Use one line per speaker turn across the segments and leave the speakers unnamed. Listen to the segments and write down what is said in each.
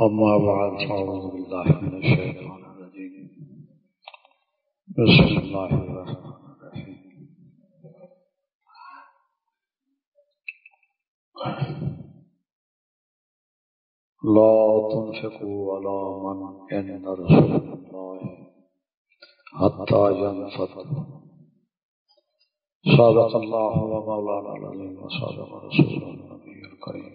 أما بعد فأعوذ بالله من الشيطان الرجيم. بسم الله الرحمن الرحيم. لا تنفقوا على من عند رسول الله حتى ينفضوا صدق الله ومولانا العظيم وصدق رسوله النبي الكريم.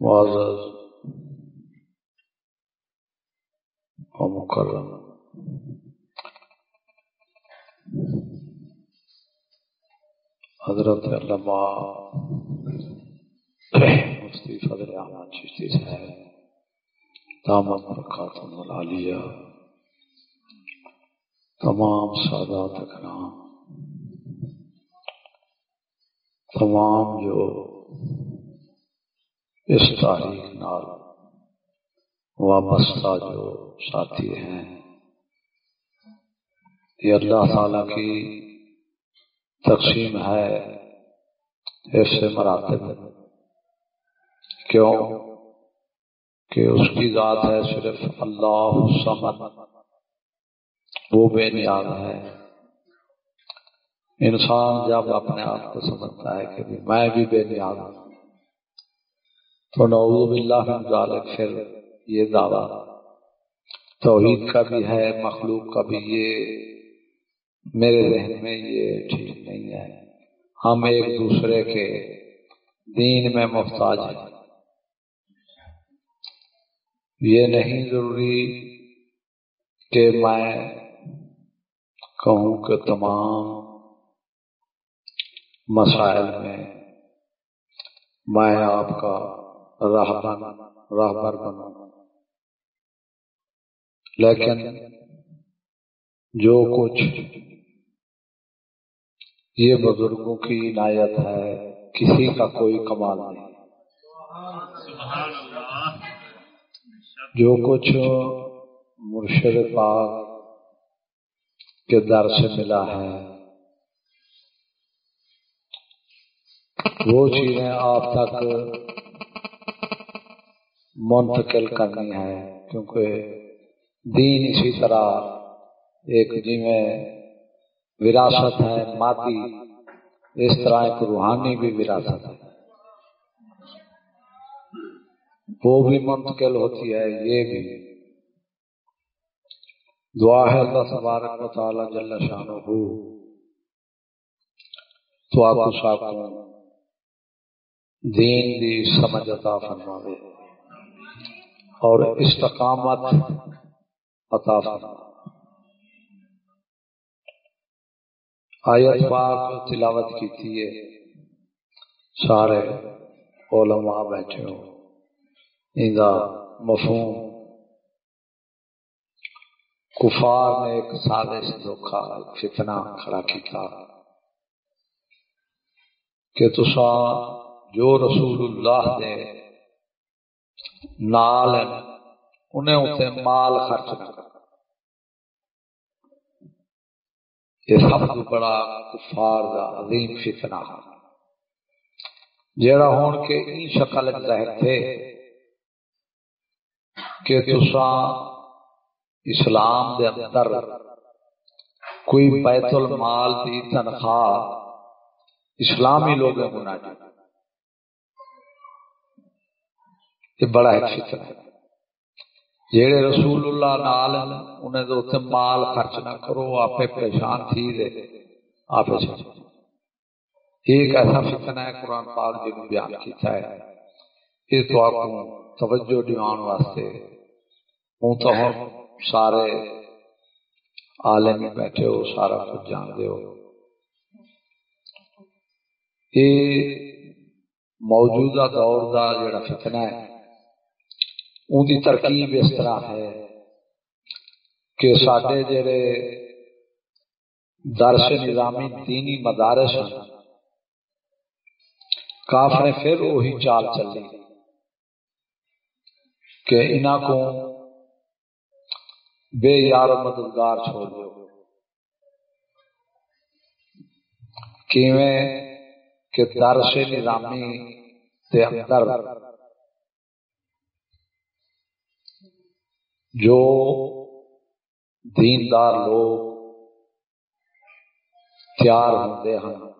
معزز و مکرم۔ حضرت علامہ مفتی فضل احمد چشتی صاحب دامت برکاتم العالیہ تمام سادات اکرام۔ تمام جو اس تاریخ نال وابستہ جو ساتھی ہیں، یہ اللہ تعالی کی تقسیم ہے اس سے مراتب۔ کیوں؟ کہ اس کی ذات ہے صرف اللہ سمد وہ بے نیاز ہے۔ انسان جب اپنے آپ کو سمجھتا ہے کہ میں بھی بے نیاز ہوں، تو نعوذ باللہ من ذالک، پھر یہ دعویٰ توحید کا بھی ہے، مخلوق کا بھی، یہ میرے ذہن میں یہ ٹھیک نہیں ہے۔ ہم ایک دوسرے کے دین میں محتاج ہیں۔ یہ نہیں ضروری کہ میں کہوں کہ تمام مسائل میں میں آپ کا راہبر راہبر بنوں۔ لیکن جو کچھ یہ بزرگوں کی عنایت ہے، کسی کا کوئی کمال نہیں۔ جو کچھ مرشد پاک کے در سے ملا ہے وہ چیزیں آپ تک منتقل کرنی ہے کیونکہ دین اسی طرح ایک جی میں وراثت ہے، مادی، اس طرح ایک روحانی بھی وراثت ہے۔ وہ بھی منتقل ہوتی ہے، یہ بھی۔ دعا ہے اللہ تبارک و تعالی جل شانہ تو آپ کو دین دی سمجھ عطا فرماوے اور استقامت عطا فرما آیت پاک تلاوت کی تھی سارے علماء بیٹھے ہو اندا مفہوم۔ کفار نے ایک سادے سے دھوکھا فتنہ کھڑا کیا کہ تسا جو رسول اللہ دے نال انہیں اتنے مال خرچ نہ کر یہ سب تو بڑا کفار دا عظیم فتنہ ہے۔ جیڑا ہون کے این شکل ظاہر تھے کہ تسا اسلام دے اندر کوئی بیت المال دی تنخواہ اسلامی لوگوں کو نہ دی۔ یہ بڑا ایک فکر ہے جیڑے رسول اللہ نال انہیں تو اتنے مال خرچ نہ کرو آپ پریشان تھی دے آپ ایک ایسا فتنہ ہے قرآن پاک جی نے بیان کیتا ہے۔ یہ تو آپ کو توجہ دیوان واسطے۔ ہوں تو ہم سارے عالم بیٹھے ہو، سارا کچھ جان دے ہو۔ یہ موجودہ دور کا جڑا فتنہ ہے ان کی ترکیب اس طرح ہے کہ سڈے جڑے درس نظامی دینی مدارس ہیں، کافر پھر وہی چال چلی کہ انہوں کو بے یار مددگار چھوڑ دو۔ کہ درس نظامی کے اندر جو دیندار لوگ تیار ہوتے ہیں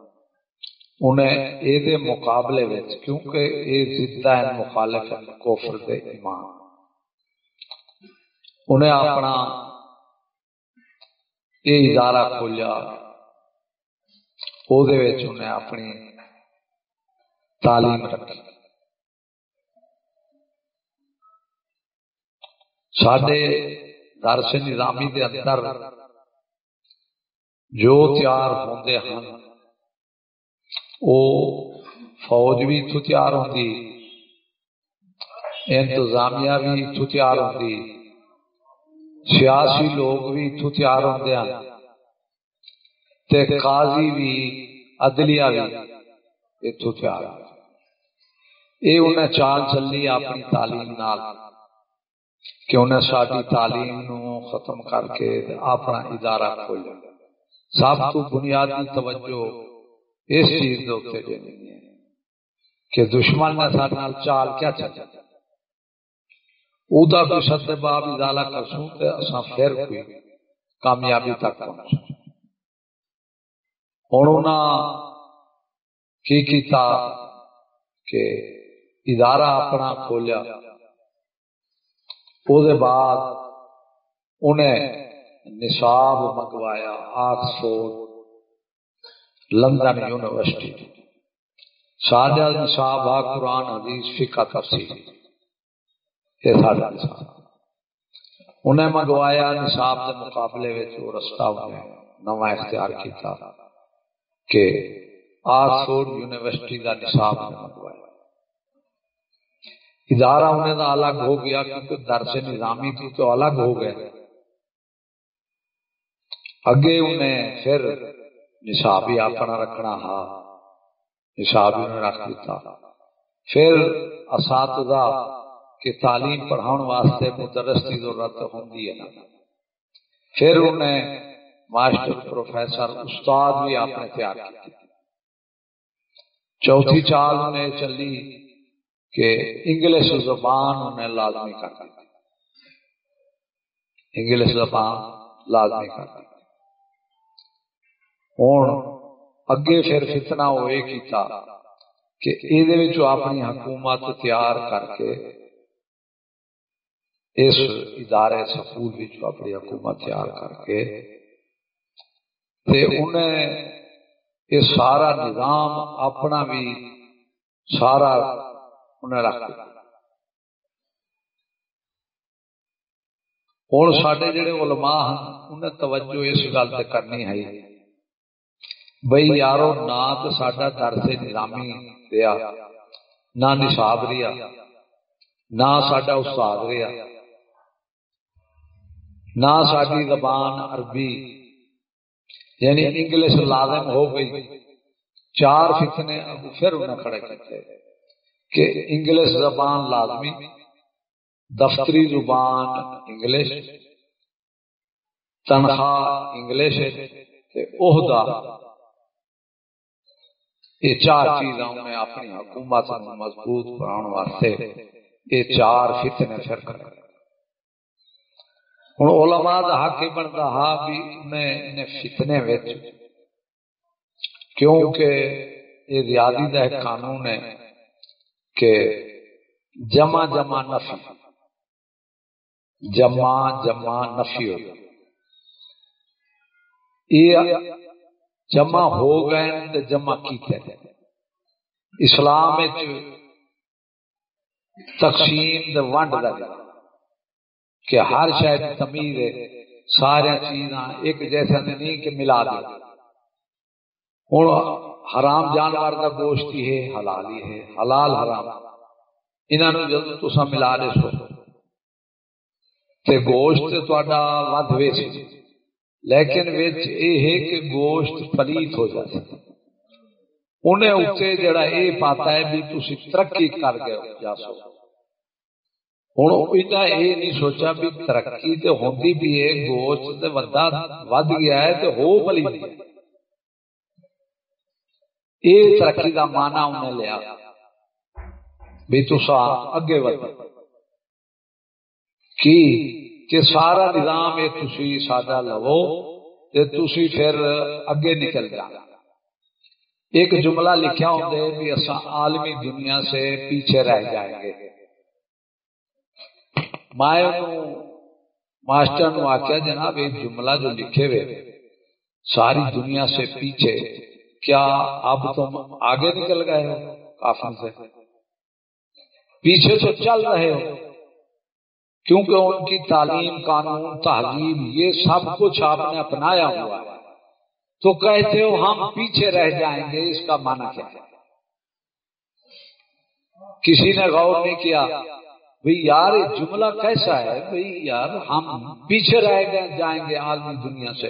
انہیں یہ مقابلے میں کیونکہ یہ زدہ ہے مخالف ہے کوفر دے ایمان۔ انہیں اپنا یہ ادارہ کھولیا وہ اپنی تعلیم رکھی۔ سڈے درس نظامی دے اندر جو تیار ہوتے ہیں وہ فوج بھی اتو تیار ہوتی انتظامیہ بھی اتو تیار ہوتی سیاسی لوگ بھی اتو تیار ہوتے ہیں تے قاضی بھی عدلیہ بھی اتو تیار یہ انہیں چال چلی اپنی تعلیم نال کہ انہیں ساری تعلیم نو ختم کر کے اپنا ادارہ کھولیا سب تو بنیادی توجہ اس چیز کے دینی ہے کہ دشمن نے سارے چال کیا چل ادا کوئی سد باب ادارہ کرسوں تو اصا پھر کوئی کامیابی تک پہنچ ہوں انہوں کی کیتا کہ ادارہ اپنا کھولیا۔ بعد انہیں نصاب منگوایا آکسفورڈ لندن یونیورسٹی سادہ نصاب آ قرآن حدیث فقہ تفصیل یہ سارا نصاب انہیں منگوایا نصاب کے مقابلے میں جو رستہ انہیں نواں اختیار کیتا کہ آکسفورڈ یونیورسٹی کا نصاب منگوایا ادارہ انہیں دا الگ ہو گیا کیونکہ درس نظامی تھی تو الگ ہو گئے۔ اگے انہیں پھر نصاب ہی اپنا رکھنا ہا نصاب ہی رکھ دیتا۔ پھر اساتذہ کے تعلیم پڑھاؤ واسطے مدرس کی ضرورت ہوتی ہے۔ پھر انہیں ماسٹر پروفیسر استاد بھی اپنے تیار کیا چوتھی چال انہیں چلی۔ کہ انگلش زبان انہیں لازمی کر دی انگلش زبان لازمی کر دی ہوں اگے پھر فتنا ہوئے کیتا کہ یہ اپنی حکومت تیار کر کے اس ادارے سکول اپنی حکومت تیار کر کے تے انہیں یہ سارا نظام اپنا بھی سارا انہیں رکھ دیا ہوں سڈے جڑے علماء ہیں انہیں توجہ اس گل سے کرنی ہے بھائی یارو نہ تو سڈا درس نظامی رہا نہ نصاب رہا نہ سڈا استاد رہا نہ ساری زبان عربی یعنی انگلش لازم ہو گئی چار فتنے پھر انہیں کھڑے کرتے کہ انگلش زبان لازمی، دفتری زبان انگلش، تنخواہ انگلش عہدہ۔ یہ چار چیزاں میں اپنی حکومت مضبوط بنانے واسطے یہ چار فتنے پھر کر ہوں علماء دا حق بنتا ہا بھی انہیں فتنے وچ، کیونکہ یہ ریاضی کا ایک قانون ہے۔ کہ جمع جمع نفی، جمع جمع نفی ہو یہ جمع ہو گئے تو جمع کیتے اسلام تقسیم ونڈ کا کہ ہر شاید تمیز ہے، سارے چیزاں ایک جیسے نہیں کہ ملا دے۔ ہوں حرام جانور کا گوشت ہی ہے، حلال ہی ہے، حلال حرام۔ انہوں جب تسا ملا دے سو۔ تے گوشت تا ود ویچ۔ لیکن وچ یہ ہے کہ گوشت پلیت ہو جائے انہیں اتنے جڑا یہ پاتا ہے بھی تھی ترقی کر گئے جا سو ہوں یہ نہیں سوچا بھی ترقی تو ہوتی بھی ہے، گوشت ود گیا ہے تو ہو پلی یہ ترقی کا مانا انہیں لیا۔ بھی تسا اگے ود کی؟ کہ سارا نظام یہ تھی سادہ لو تھی پھر اگے نکل جانا ایک جملہ لکھا ہوتے بھی اصا عالمی دنیا سے پیچھے رہ جائیں گے۔ مائے ماسٹر آخیا جناب یہ جملہ جو لکھے ہوئے، ساری دنیا سے پیچھے کیا اب تم آگے نکل گئے ہو کافی سے؟ پیچھے سے چل رہے ہو۔ کیونکہ ان کی تعلیم، قانون، تہذیب، یہ سب کچھ آپ نے اپنایا ہوا ہے۔ تو کہتے ہو ہم پیچھے رہ جائیں گے، اس کا معنی کیا ہے؟ کسی نے غور نہیں کیا، بھئی یار، یہ جملہ کیسا ہے؟ بھئی یار، ہم پیچھے رہ جائیں گے عالمی دنیا سے۔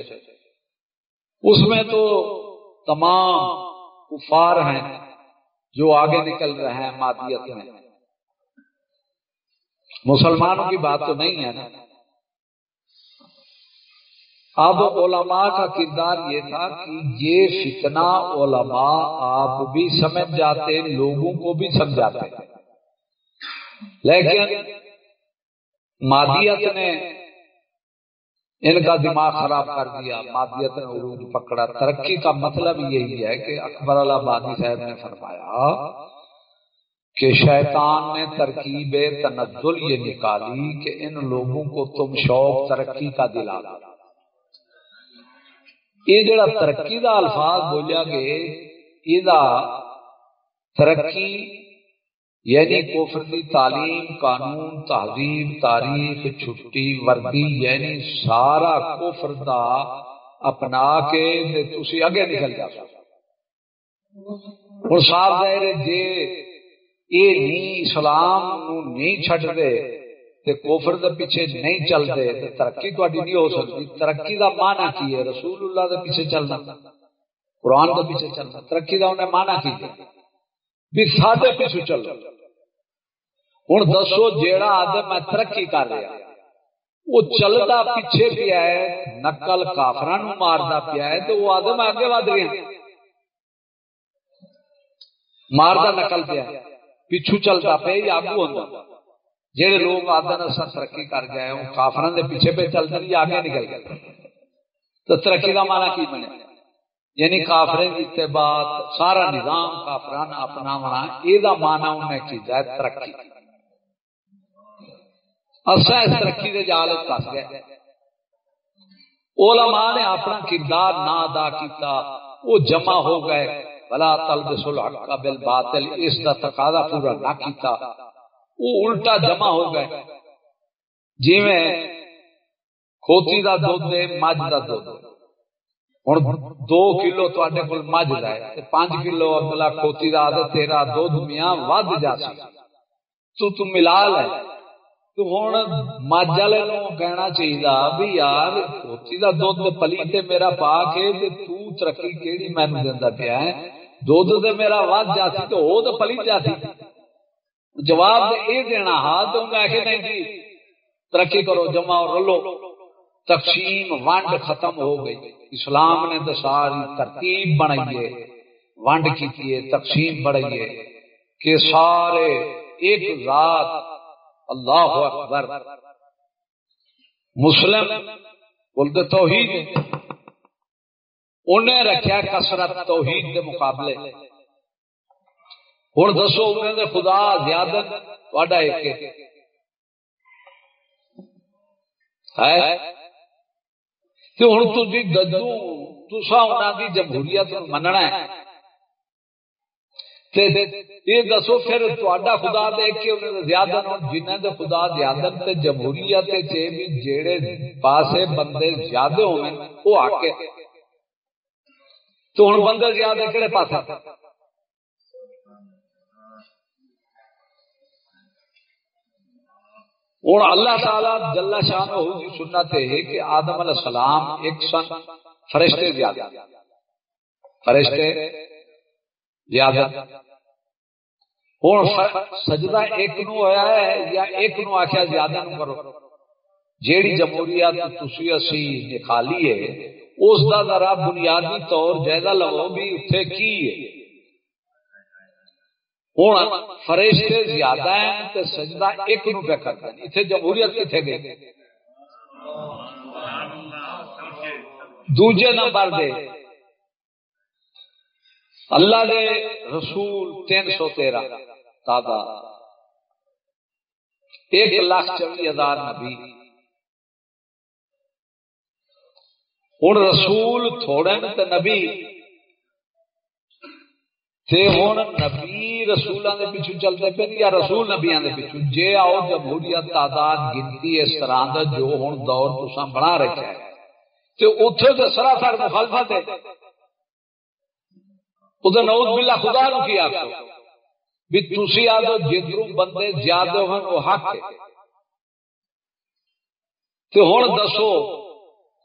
اس میں تو تمام کفار ہیں جو آگے نکل رہے ہیں، مادیت میں۔ مسلمانوں کی بات تو نہیں ہے نا۔ اب علماء کا کردار یہ تھا کہ یہ فتنہ علماء آپ بھی سمجھ جاتے، لوگوں کو بھی سمجھاتے لیکن مادیت نے ان کا دماغ خراب کر دیا، مادیت نے عروج پکڑا۔ ترقی کا مطلب یہی ہے کہ اکبر آبادی صاحب نے فرمایا کہ شیطان نے ترکیب تنزل یہ نکالی کہ ان لوگوں کو تم شوق ترقی کا دلا دو۔ یہ جڑا ترقی دا الفاظ بولیا گے، یہ ترقی یعنی کفر دی تعلیم، قانون، تہذیب، تاریخ، چھٹی، وردی یعنی سارا کفر دا اپنا کے تسی اگے نکل جا اور صاحب ظاہر جے یہ نہیں اسلام نو نہیں چھڈ دے تے کوفر دے پیچھے نہیں چل دے تے ترقی تہاڈی نہیں ہو سکتی۔ ترقی دا معنی کی ہے؟ رسول اللہ دے پیچھے چلنا۔ قرآن دے پیچھے چلنا۔ ترقی دا انہیں معنی کی ہے؟ بھی سادے پیچھے چل ہوں دسو جیڑا آدم میں ترقی کر رہا وہ چلتا پیچھے پیا ہے، نقل کافران مارتا پیا ہے تو وہ آدم آگے ود گیا مارتا نقل پیا پیچھو چلتا پہ یا آگو ہوتا جہے لوگ آدھے اصل ترقی کر گئے وہ کافر کے پیچھے پہ چلتے ہیں آگے نکل گئے تو ترقی کا مانا کی بنے؟ یعنی کافر اتباع، سارا نظام کافران اپنا ہونا یہ مانا انہیں کی جائے ترقی۔ اصا اس ترقی کے جال پس گئے۔ علماء نے اپنا کردار نہ ادا کیتا، وہ جمع ہو گئے۔ بلا تلبس الحق بالباطل، اس کا تقاضا پورا نہ کیتا۔ وہ الٹا جمع ہو گئے۔ جی میں کھوتی دا دودھ دے مجھ دا دودھ ہوں دو کلو تے کول مجھ دا ہے پانچ کلو اگلا کھوتی دا آدھا تیرا دودھ میاں ود جا سی تو تو ملا لے تو ہوں مجھ والے کہنا چاہیے بھی یار کھوتی دا دودھ پلی تے میرا پا کے تو ترقی کیڑی مینو دینا پیا ہے دودھ تے میرا ود جا سی تو وہ تو پلی جا سی جواب یہ دینا ہاں تو میں کہ نہیں جی ترقی کرو جمع اور رلو تقسیم ونڈ ختم ہو گئی۔ اسلام نے تو ساری ترتیب بنائیے ونڈ کی تقسیم بڑھائیے کہ سارے ایک ذات۔ اللہ اکبر۔ مسلم بولتے توحید۔ انہیں رکھا کسرت توحید کے مقابلے۔ ہوں دسو انہوں نے خدا زیادہ تھوڑا ایک ہے؟ کہ ہوں تھی ددو تسا انہوں کی جمہوریت مننا ہے۔ یہ دسو پھر تا خدا دیکھ کے زیادہ جنہیں دے خدا زیادہ تے جمہوریت بھی جیڑے پاسے بندے زیادہ ہوئے وہ آ کے تو ہوں بندے زیادہ کہڑے پاس ہوں اللہ تعالی جلا شاہ کی سنت ہے کہ آدم علیہ السلام ایک سن فرشتے زیادہ فرشتے زیادہ ہوں سجدہ ایک نو ہوا ہے یا ایک نو آخیا زیادہ نو کرو۔ جیڑی جمہوریت تسی اسی نکالی ہے، اس دا ذرا بنیادی طور جائزہ لو بھی اتنے کی ہے۔ ہوں فرشتے زیادہ ہیں تے سجدہ ایک نو پہ کرتے ہیں اتنے جمہوریت کتنے گئی دوجے نمبر دے اللہ دے رسول تین سو تیرہ تعداد ایک لاکھ چوبی ہزار نبی ہوں رسول تھوڑے تے نبی تے ہوں نبی رسولوں کے پیچھو چلتے پہ یا رسول نبیا کے پیچھو جے آؤ جمہوریت تعداد گنتی اس طرح کا جو ہوں دور تسا بنا رکھا ہے تو اتنے تو سراسر مخالفت ہے ادھر نوز بلا خدا نو کی آخو بھی تھی آدھو جدھر بندے زیادہ ہو وہ حق ہے۔ تو ہوں دسو،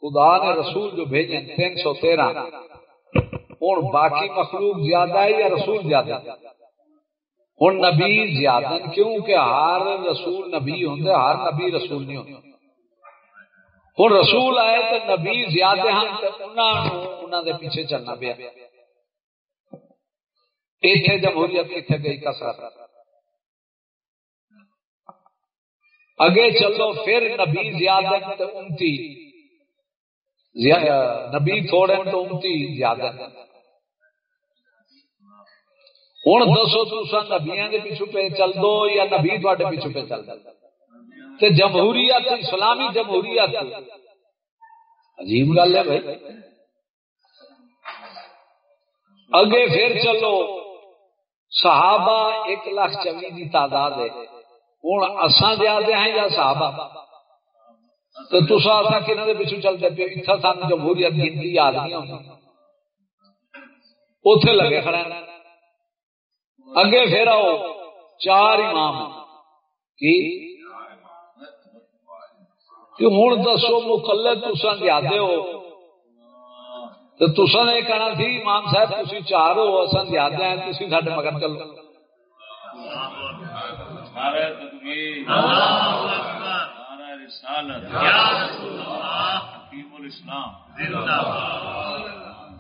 خدا نے رسول جو بھیجے تین سو تیرہ۔ ہوں باقی مخلوق زیادہ ہے یا رسول زیادہ ہوں نبی زیادہ کیوں کہ ہر رسول نبی ہوں ہر نبی رسول نہیں ہوں ہوں رسول آئے تو نبی زیادہ ہیں انہوں نے پیچھے چلنا پیا۔ اتنے جمہوریت کتنے گئی؟ کسرت اگے چلو پھر نبی زیادہ امتی۔ نبی تھوڑے تو امتی زیادہ ہوں دسو تسا نبیا کے پیچھو پہ چل دو یا نبی تھوڑے پیچھو پہ چل دو؟ جمہوریت اسلامی جمہوریت عجیب گل ہے بھائی۔ اگے پھر چلو۔ صحابہ ایک لاکھ چوی کی تعداد ہے۔ ہوں اصا زیادہ ہیں یا صحابہ؟ تو تصا اصا کہنا کے پیچھے چلتے پے؟ اتنا سان جمہوریت گنتی یاد نہیں ہوتی اتے لگے کھڑے اگے پھر آؤ، چار امام کی؟ ہوں دسو مکلے تسا زیادہ ہو؟ تو تسا نے کہنا سی امام صاحب تھی چار ہو اصا زیادہ ہیں تھی سڈے مگر چلو۔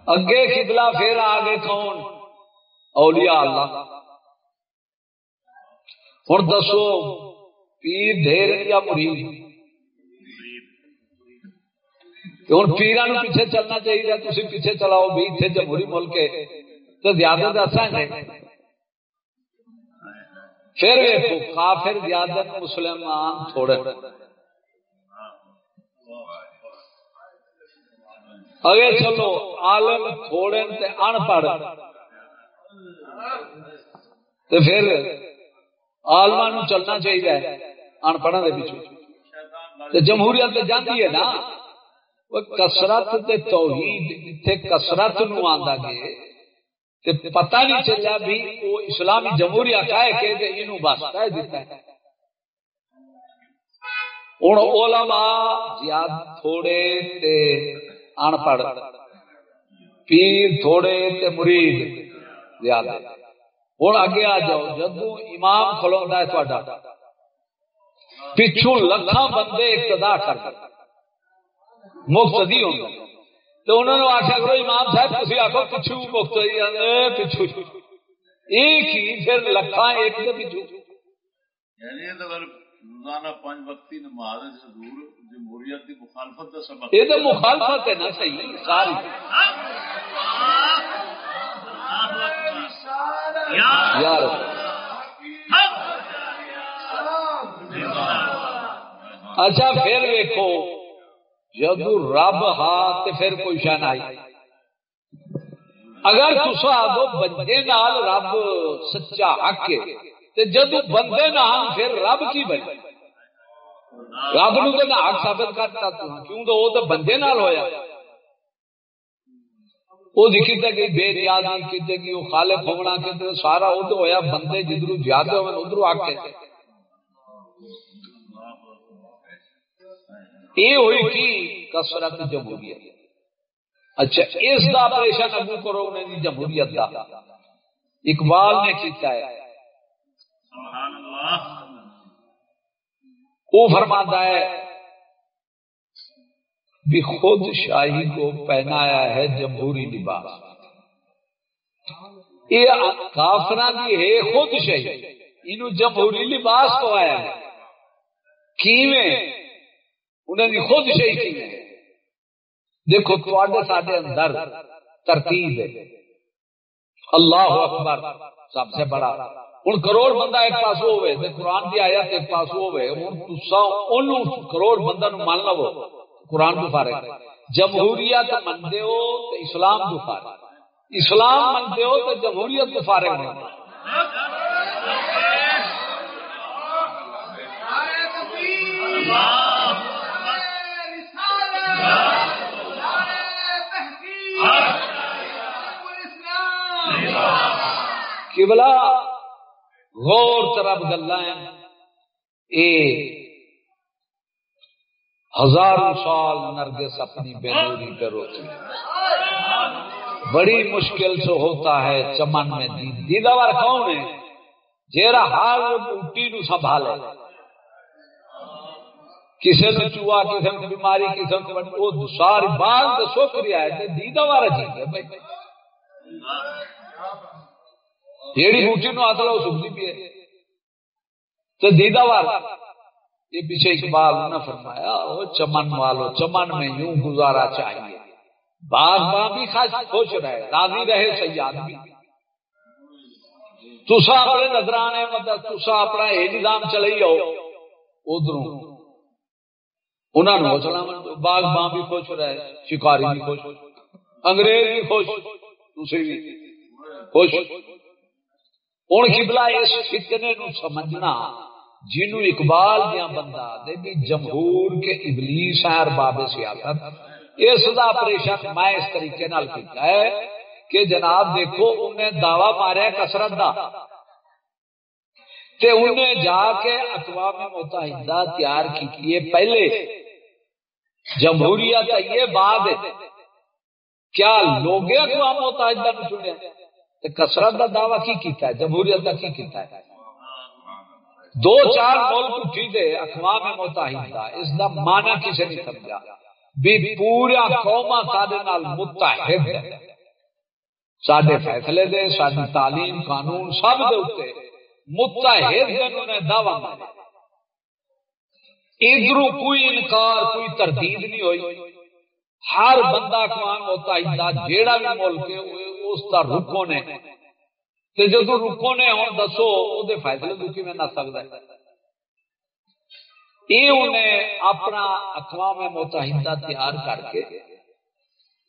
اگے کتلا پھر آ گئے کون؟ اولیاء اللہ۔ ہوں دسو، پیر ڈھیر یا مرید؟ ہوں پیران پیچھے چلنا چاہیے تھی پیچھے چلاؤ، بھی اتنے جمہوری ملک تو زیادہ دسا گے پھر ویکو کافر زیادہ مسلمان تھوڑے۔ اگے چلو، عالم تھوڑے ان پڑھ تو پھر آلما نو چلنا چاہیے ان پڑھا کے پیچھے جمہوریت تے جاتی ہے نا۔ کسرت توحید اتنے کسرت نو آندا گے۔ تے پتہ نہیں چلیا بھی وہ اسلامی جمہوریہ کہے کہ تے اینو بس کہہ دیتا ہے۔ ہن علماء زیاد تھوڑے تے ان پڑھ پیر تھوڑے تے مرید۔ زیادہ۔ ہوں اگے آ جاؤ جدو امام کھلوا ہے تھوڑا پچھو لکھاں بندے اقتدا کر۔ مفت ہوں۔ تو انہوں نے آخیا کرو امام صاحب تھی آخو پچھو پچھو ایک ہی پھر ایک کے پچھو یہ تو مخالفت ہے نا صحیح ساری۔ یار اچھا پھر دیکھو جدو رب ہا تو پھر کوئی شہ آئی۔ اگر تصا آدھو بندے نال رب سچا حق ہے جدو بندے نال پھر رب کی بنے رب نو تو حق ثابت کرتا کیوں تو وہ تو بندے نال ہویا۔ وہ تھا کہ بے ہویا بندے جدھر زیادہ ہوئے ادھر حق ہے یہ ہوئی کی؟ کسرت جمہوریت۔ اچھا اس کا آپریشن ابو کرو نے جمہوریت اقبال نے کیتا ہے۔ وہ فرماتا ہے بھی خود شاہی کو پہنایا ہے جمہوری لباس۔ یہ کافر کی ہے خود شہی یہ جمہوری لباس پوایا ہے۔ کیویں؟ انہوں نے خود شہی کیویں؟ دیکھو تھوڑے سارے اندر ترتیب ہے۔ اللہ اکبر، سب سے بڑا۔ ہوں کروڑ بندہ ایک پاس ہوئے قرآن کی آیت ایک پاس ہوئے ہوں کروڑ بندہ نو مان لو۔ قرآن تو فارغ جمہوریت منتے ہو تو اسلام تو فارغ اسلام منتے ہو تو جمہوریت تو فارغ نہیں کبلا غور طرف گلا اے ہزاروں سال نرگس اپنی بینوری پہ روتی بڑی مشکل سے ہوتا ہے چمن میں دیداور کون ہے؟ جیرا ہر بوٹی نو سنبھالے۔ کسی نے چوہا کسی نے بیماری کسی نے وہ ساری بات سوکھ رہا ہے دیداور عجیب ہے بھائی، جیڑی بوٹی نو ہاتھ لاؤ سکتی پی ہے۔ تو دیدا یہ پیچھے اقبال نے فرمایا وہ چمن والو، چمن میں یوں گزارا چاہیے۔ باغ باغ بھی خاص خوش رہے، راضی رہے سیاد بھی۔ تسا اپنے نظرانے مطلب تسا اپنا یہ نظام چلے آؤ۔ ادھر انہوں نے حوصلہ باغ باغ بھی خوش رہے، شکاری بھی خوش، انگریز بھی خوش تھی بھی خوش۔ ہوں کبلا اس فتنے نو سمجھنا جنو اقبال دیا بندہ دے بھی جمہور کے ابلیس ہے ارباب سیاست۔ اس کا آپریشن میں اس طریقے نال کیتا ہے کہ جناب دیکھو انہیں دعوی ماریا کسرت دا۔ تے انہیں جا کے اقوام متحدہ تیار کی پہلے۔ جمہوریت یہ بعد کیا لوگ اقوام متحدہ نے چنیا؟ کسرت کا دعوی کی کیتا ہے؟ جمہوریت کا کی کیتا ہے؟ دو چار ملک اٹھی دے اقوام متحدہ اس کا مانا کسی نہیں سمجھا؟ بھی پورا قوما سارے متحد سڈے فیصلے دے ساری تعلیم قانون سب دے اتنے متحد نے دعوی مارا ادھر کوئی انکار کوئی تردید نہیں ہوئی۔ ہر بندہ اقوام متحدہ جیڑا بھی ملک ہے اس کا رکو نے جدو رکو نے ہوں دسو وہ فائدے دکھی میں نہ سکتا یہ انہیں اپنا اقوام متحدہ تیار کر کے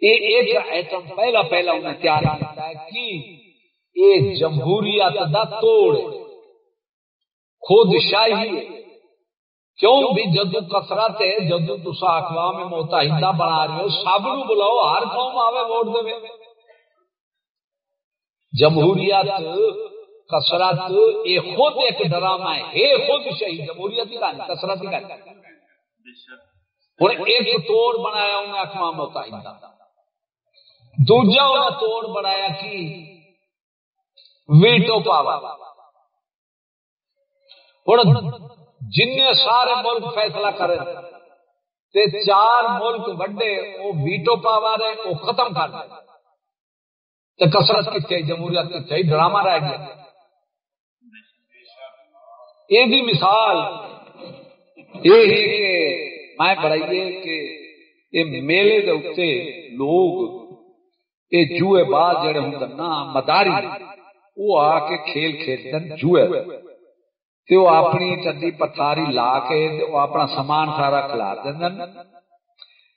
یہ ایک ایٹم پہلا پہلا انہیں تیار کیا ہے کہ یہ جمہوریت دا توڑ خود شاہی کیوں بھی جدو کسرت ہے جدو تسا اقوام متحدہ بنا رہے ہو، سب نو بلاؤ، ہر قوم آوے ووٹ دے۔ جمہوریت کسرت یہ خود ایک ڈرامہ ہے یہ خود شہید، جمہوریت کا کسرت کا ہوں ایک توڑ بنایا انہیں اقوام متحدہ۔ دوجا انہیں توڑ بنایا کی ویٹو پاور۔ ہوں جن سارے ملک فیصلہ کرے، تے چار ملک وڈے، وہ ویٹو پاور ہے، وہ ختم کر دے۔ تو کسرت کتنے جمہوریت کتنے ڈرامہ رہ گیا۔ یہ بھی مثال۔ یہ ہے کہ میں بڑھائیے کہ یہ میلے دے اتنے لوگ، یہ جوئے باز جڑے ہوں نا، مداری، وہ آ کے کھیل کھیلتے جوئے۔ تے وہ اپنی چڈی پتھاری لا کے وہ اپنا سامان سارا کھلا دیں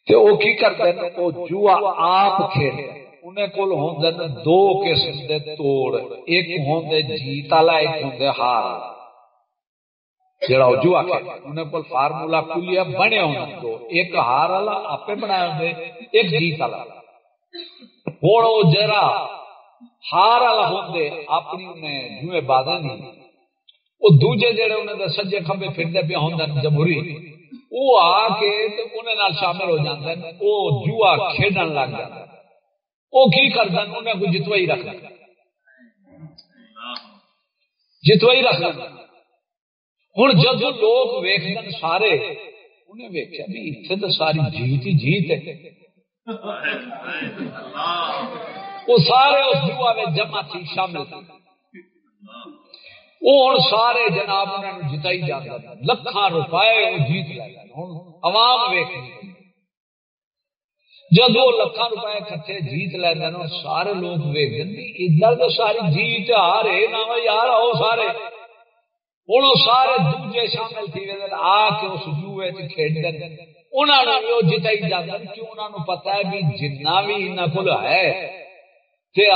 تے وہ کی کرتے ہیں وہ جوا آپ کھیلتے انہیں کول ہوندے دو قسم دے توڑ ایک ہوندے جیت والا ایک ہوندے ہار جڑا جو آکھے انہیں کول فارمولا کلیا بنے ہوندے دو ایک ہار والا اپے بنائے ہوندے ایک جیت والا ہن او جرا ہار والا ہوندے اپنی انہیں جوئے بادے نہیں وہ دوجے جڑے انہیں دے سجے کھمبے پھردے پہ ہوندے جمہوری وہ آ کے تے انہیں نال شامل ہو جاندے او جوا کھیڈن لگ جاندے وہ کی کرتا انہیں کو جتوائی رکھ جتوائی رکھ ہوں جب لوگ ویخ سارے، انہیں ویکیا بھی اتنے تو ساری جیت ہی جیت ہے۔ وہ سارے اس دعا میں جمع تھی، شامل تھی۔ وہ ہوں سارے جناب انہوں نے جتائی جاتا لکھان روپئے وہ جیت لے ہوں عوام ویک جب وہ لکھان روپئے کٹھے جیت نا سارے لوگ ادھر تو ساری جیت آ رہے نہ یار آؤ سارے۔ ہوں سارے دوجے شامل تھی آ کے اس جوئے کھیڈ انہوں نے وہ جتائی جاتا کیوں ہے بھی جنہ بھی انہوں کو ہے۔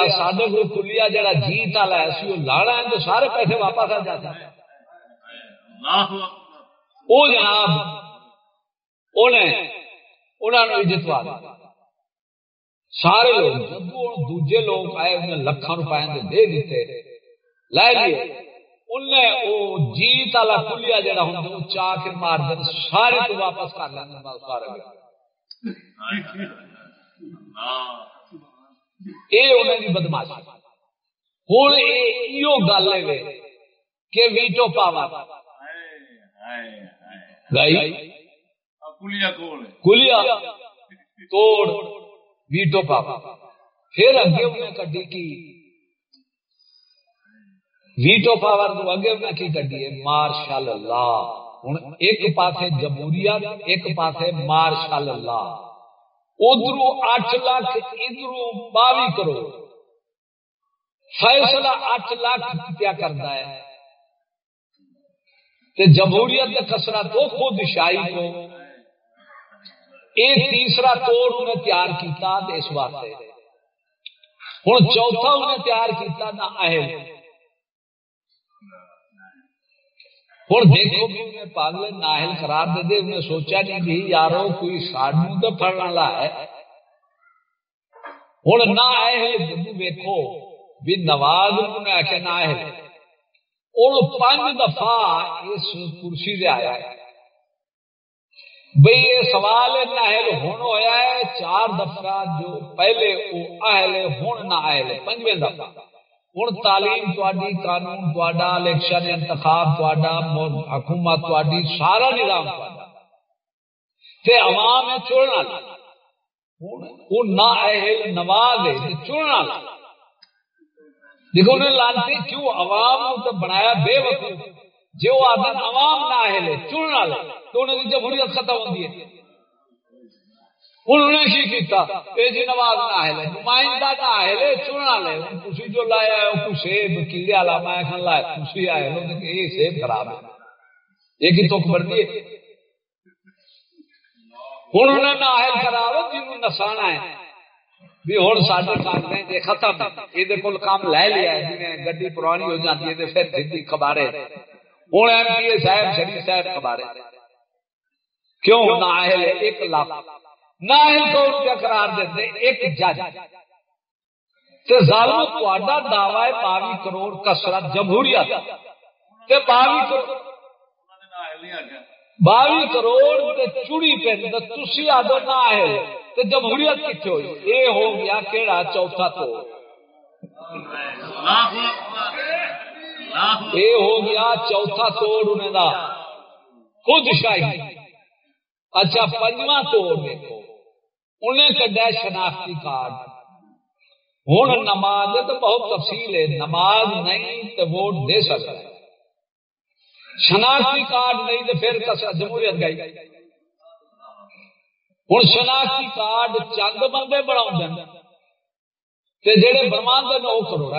سڈے کو کلیا جا جیت والا ہے سی لاڑا ہے تو سارے پیسے واپس آ جاتے ہیں۔ وہ جناب انہوں نے جتوا دیا سارے لوگ جب دوجے لوگ آئے انہیں لکھان روپئے دے دیتے۔ لے لیے۔ انہیں جیت والا کلیا جہاں ہوں وہ چاہ کے مار دیں سارے تو واپس کر لیں یہ بدماشی۔ ہوں یہ گل ہے کہ ویٹو پاوا۔ گئی کلیا توڑ۔ ویٹو پاوا پھر اگے انہیں کڈی کی؟ ویٹو پاور تو اگے انہیں کی کڈی ہے؟ مارشل اللہ ہوں ایک پاسے جمہوریت ایک پاسے مارشل اللہ ادھر اٹھ لاکھ ادھر باوی کروڑ۔ فیصلہ اٹھ لاکھ کیا کرتا ہے۔ تے جمہوریت کسرا تو خود شاہی کو ایک تیسرا توڑ انہیں تیار کیتا اس واسطے۔ ہوں چوتھا انہیں تیار کیتا نہ اہل۔ ہوں دیکھو بھی انہیں پاگل ناہل قرار دے دے، انہیں سوچا نہیں بھی یارو کوئی ساڈو تو پڑھنے والا ہے۔ ہوں نہ اہل جدو ویکو بھی نواز انہیں آخیا نہ اہل۔ ہوں پانچ دفعہ اس کرسی سے آیا۔ ہے بھئی یہ سوال ناہل ہون ہویا ہے، چار دفعہ جو پہلے وہ اہل ہون نہ اہل پنجویں دفعہ۔ ہوں تعلیم تھی قانون تا الیکشن انتخاب تا حکومت تھی سارا نظام تواڈا۔ تے عوام ہے چڑنا وہ نہ اہل نواز ہے چڑنا دیکھو انہیں لانتے کیوں عوام تو بنایا بے وقوف؟ جو آدم عوام نہ اہل چڑنا لے تو انہوں انہیں جمہوریت ختم ہوتی ہے انہوں نے کی کیتا اے جی نواز نہ ہے نمائندہ نہ ہے چننا لے تسی جو لایا ہے وہ سیب کیڑے والا میں کھان لایا تسی آئے لو کہ یہ سیب خراب ہے یہ کی تو خبر دی انہوں نے نہ ہے خراب جنوں نسانا ہے بھی ہوں سارے کاغذ یہ ختم یہ کول کام لے لیا ہے جنہیں گڈی پرانی ہو جاتی ہے پھر سیدھی خبارے ہوں ایم پی اے صاحب شریف صاحب خبارے کیوں؟ نہ ایک لاکھ ناہل کو کیا قرار دیتے، ایک جج۔ تے ظالم تہاڈا دعوی ہے 22 کروڑ کسرت جمہوریت۔ تے 22 کروڑ 22 کروڑ تے چوڑی پہ تے تسی آدو نہ تے جمہوریت کتھے ہوئی؟ اے ہو گیا کیڑا چوتھا تو۔ اے ہو گیا چوتھا توڑ انہیں دا۔ خود شاہی۔ اچھا پنجواں توڑ دیکھو۔ انہیں کڈیا شناختی کارڈ۔ ہوں نماز تو بہت تفصیل ہے۔ نماز نہیں تو ووٹ دے سکتا۔ شناختی کارڈ نہیں تو پھر جمہوریت گئی۔ ہوں شناختی کارڈ چند بندے بنا جڑے برماند نے وہ کرو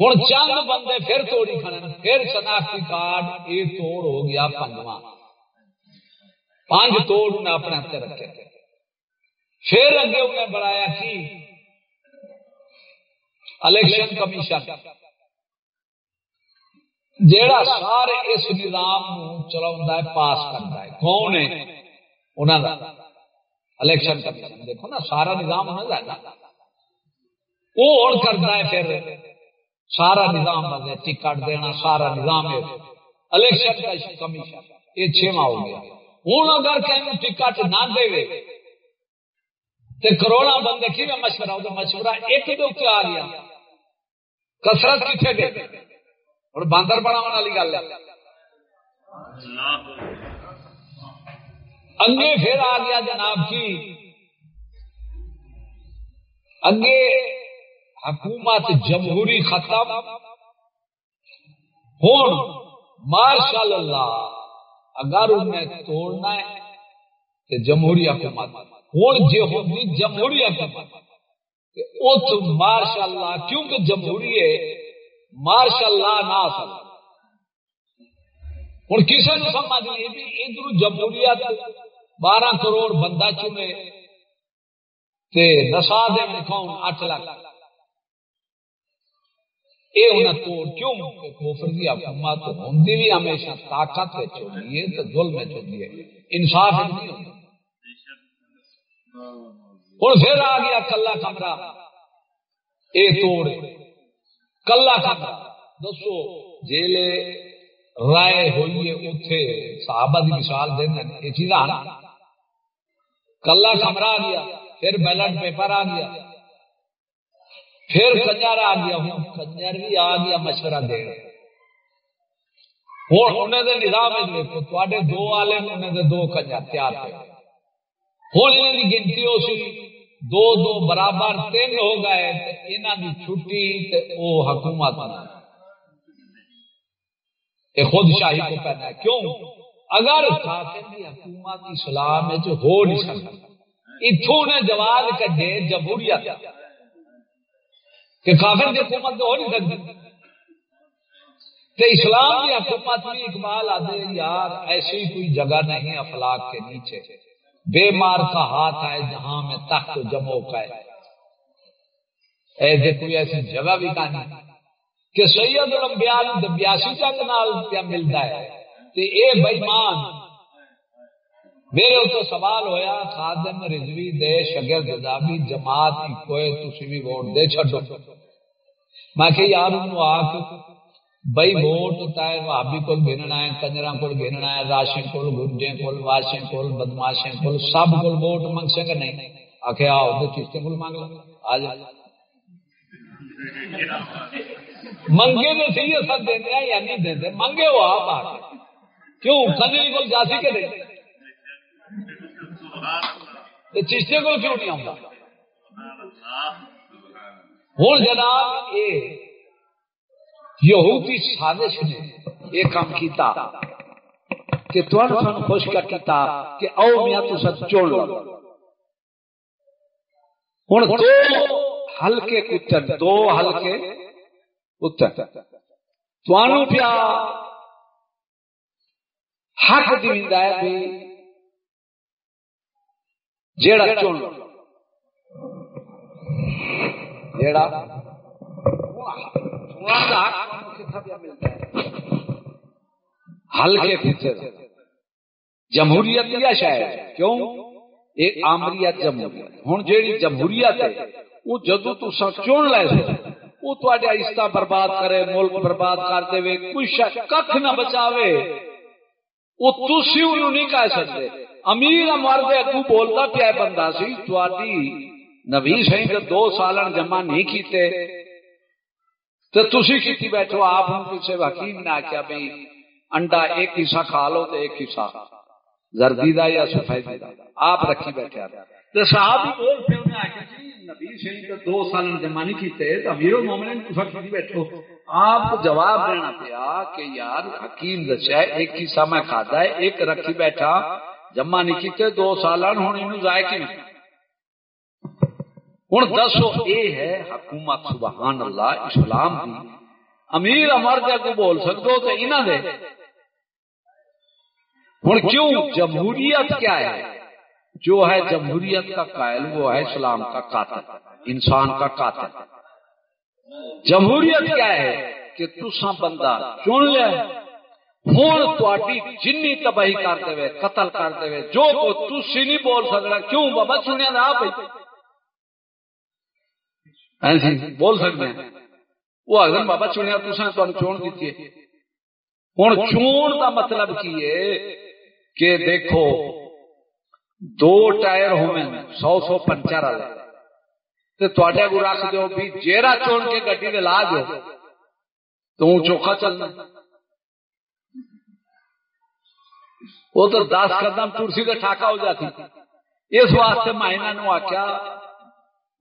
ہوں چند بندے پھر توڑی کھڑے پھر شناختی کارڈ یہ توڑ ہو گیا پنجواں۔ پانچ توڑ انہیں اپنے ہاتھ رکھے۔ پھر اگے انہیں بنایا کی؟ Election commission. جیڑا سارے اس نظام چلا پاس کرتا ہے۔ کون ہے؟ انہوں کا الیکشن کمیشن۔ دیکھو نا، سارا نظام انہوں کا وہ کرتا ہے پھر۔ سارا نظام ٹکٹ دینا، سارا نظام ہے۔ الیکشن کمیشن یہ چھواں ہو گیا۔ ہوں اگر کہیں ٹکٹ نہ دے تے کروڑا بندے کی مشورہ، وہ مشورہ ایک دے اتنے آ گیا کسرت کتنے گئے اور باندر بنا والی گل ہے۔ اگے پھر آ گیا جناب کی اگے حکومت جمہوری ختم؟ ہوں مارشل اللہ اگر انہیں توڑنا ہے تو جمہوری حکومت۔ ہوں جی ہوگی جمہوری حکومت۔ ات ماشاء اللہ کیونکہ جمہوری ہے ماشاء اللہ نہ سکتا۔ ہوں کسی نے سمجھ لی بھی ادھر جمہوریت بارہ کروڑ بندہ چنے۔ تے نسا دے دکھاؤ اٹھ لاکھ۔ اے انہیں توڑ کیوں کوفر دی حکومت ہوندی بھی ہمیشہ طاقت وچ ہوندی ہے تے ظلم وچ ہوندی ہے انصاف نہیں ہوندا ہن پھر آ گیا کلا کمرہ۔ اے توڑ، کلا کمرہ۔ دسو، جیلے رائے ہوئی ہے اتنے صحابہ کی مثال دینا یہ چیز آنا کلا کمرہ آ گیا، پھر بیلٹ پیپر آ گیا۔ پھر کنجر آ گیا ہوں۔ کنجر بھی آ گیا مشورہ دے ہوں انہیں دے نظام دیکھو تے دو والے انہیں دے دو کنجر تیار پہ ہوں انہیں کی گنتی ہو سی دو دو برابر تین ہو گئے انہوں کی چھٹی وہ حکومت یہ خود شاہی کو کہنا ہے۔ کیوں؟ اگر کافر کی حکومت اسلام ہو نہیں سکتا اتوں نے جواب کڈے جمہوریت۔ کہ کافر کی حکومت تو ہو نہیں سکتی۔ تو اسلام کی حکومت بھی اقبال آدھے، یار، ایسی کوئی جگہ نہیں افلاق کے نیچے۔ بے مار کا ہاتھ ہے جہاں میں تخت جمو کا ہے ایسے کوئی ایسی جگہ بھی کہانی کہ سید الانبیاء بیاسی جنگ نال پیا ملتا ہے۔ تے اے بےمان میرے اتو سوال ہویا، خادم رضوی دے شگرد زابی جماعت کی کوئی تسی بھی ووٹ دے چھڈو۔ میں کہ یار، انہوں آکھ بھائی ووٹ تائے وہابی کول گھننا ہے، کنجراں کول گھننا ہے، راشن کول گنجیں کول واشن کول بدماشن کول، سب کول ووٹ منگ سکے نہیں؟ آکھے آؤ تو چیزیں کول مانگ لو۔ آ جا۔ منگے تو سی اصل دیں یا نہیں دیں منگے ہو آپ آ کیوں؟ کنجری کو جاسی کے چیشتے کو کیوں نہیں آتا؟ ہوں جناب یہ یہودی سازش نے یہ کام کیتا کہ خوش کر کیتا کہ او میاں تو سچ چوڑ لو۔ ہوں دو ہلکے دو ہلکے کتن۔ پیا حق دینا ہے بھی جیڑا چن جیڑا ہلکے فیچر جمہوریت یا شاید۔ کیوں؟ ایک آمریت جمہوریت۔ ہوں جیڑی جمہوریت ہے وہ جدو تو چن لے سو وہ تو آہستہ برباد کرے، ملک برباد کر دے کوئی کھ نہ بچاوے۔ وہ تھی انہوں نہیں کہہ سکتے۔ امیر امر دے اگو بولتا پیا بندہ سی؟ تھی نبی سی دو سال جمع نہیں کیتے، تو تھی کی بیٹھو، آپ کسی حکیم نے آخیا بھائی انڈا ایک حصہ کھا لو تو ایک حصہ۔ زردی دا یا سفید دا؟ آپ رکھی بیٹھے تو صاحب بول پہ انہیں آخیا جی نبی سی دو سال جمع نہیں کیتے، تو امیر مومن کی بیٹھو۔ آپ جواب دینا پیا کہ یار حکیم دسیا ایک حصہ میں کھادا ہے، ایک رکھی بیٹھا۔ جمع نہیں کیتے، دو سال ہوں یہ ضائع کی ہوں دسو یہ ہے حکومت سبحان اللہ، اسلام کی امیر امر جگ بول سکتے تو انہوں نے ہوں کیوں؟ جمہوریت کیا ہے؟ جو ہے جمہوریت کا قائل، وہ ہے اسلام کا قاتل، انسان کا قاتل۔ جمہوریت کیا ہے؟ کہ تسا بندہ چن لیا ہوں تھی جن تباہی کرتے ہوئے قتل کرتے ہوئے جو تھی نہیں بول سکتا کیوں بابا سنیا نہ آپ بول سکتے ہیں وہ اگر بابا چنیا تسا چون دیتی ہوں چون کا مطلب کی ہے کہ دیکھو دو ٹائر ہوئے سو سو پنچر والے تو کو رکھ دو بھی جیرا چون کے گڈی لا دو تو چوکھا چلنا وہ تو دس قدم ترسی کا ٹھاکا ہو جاتی۔ اس واسطے میں انہوں نے آخیا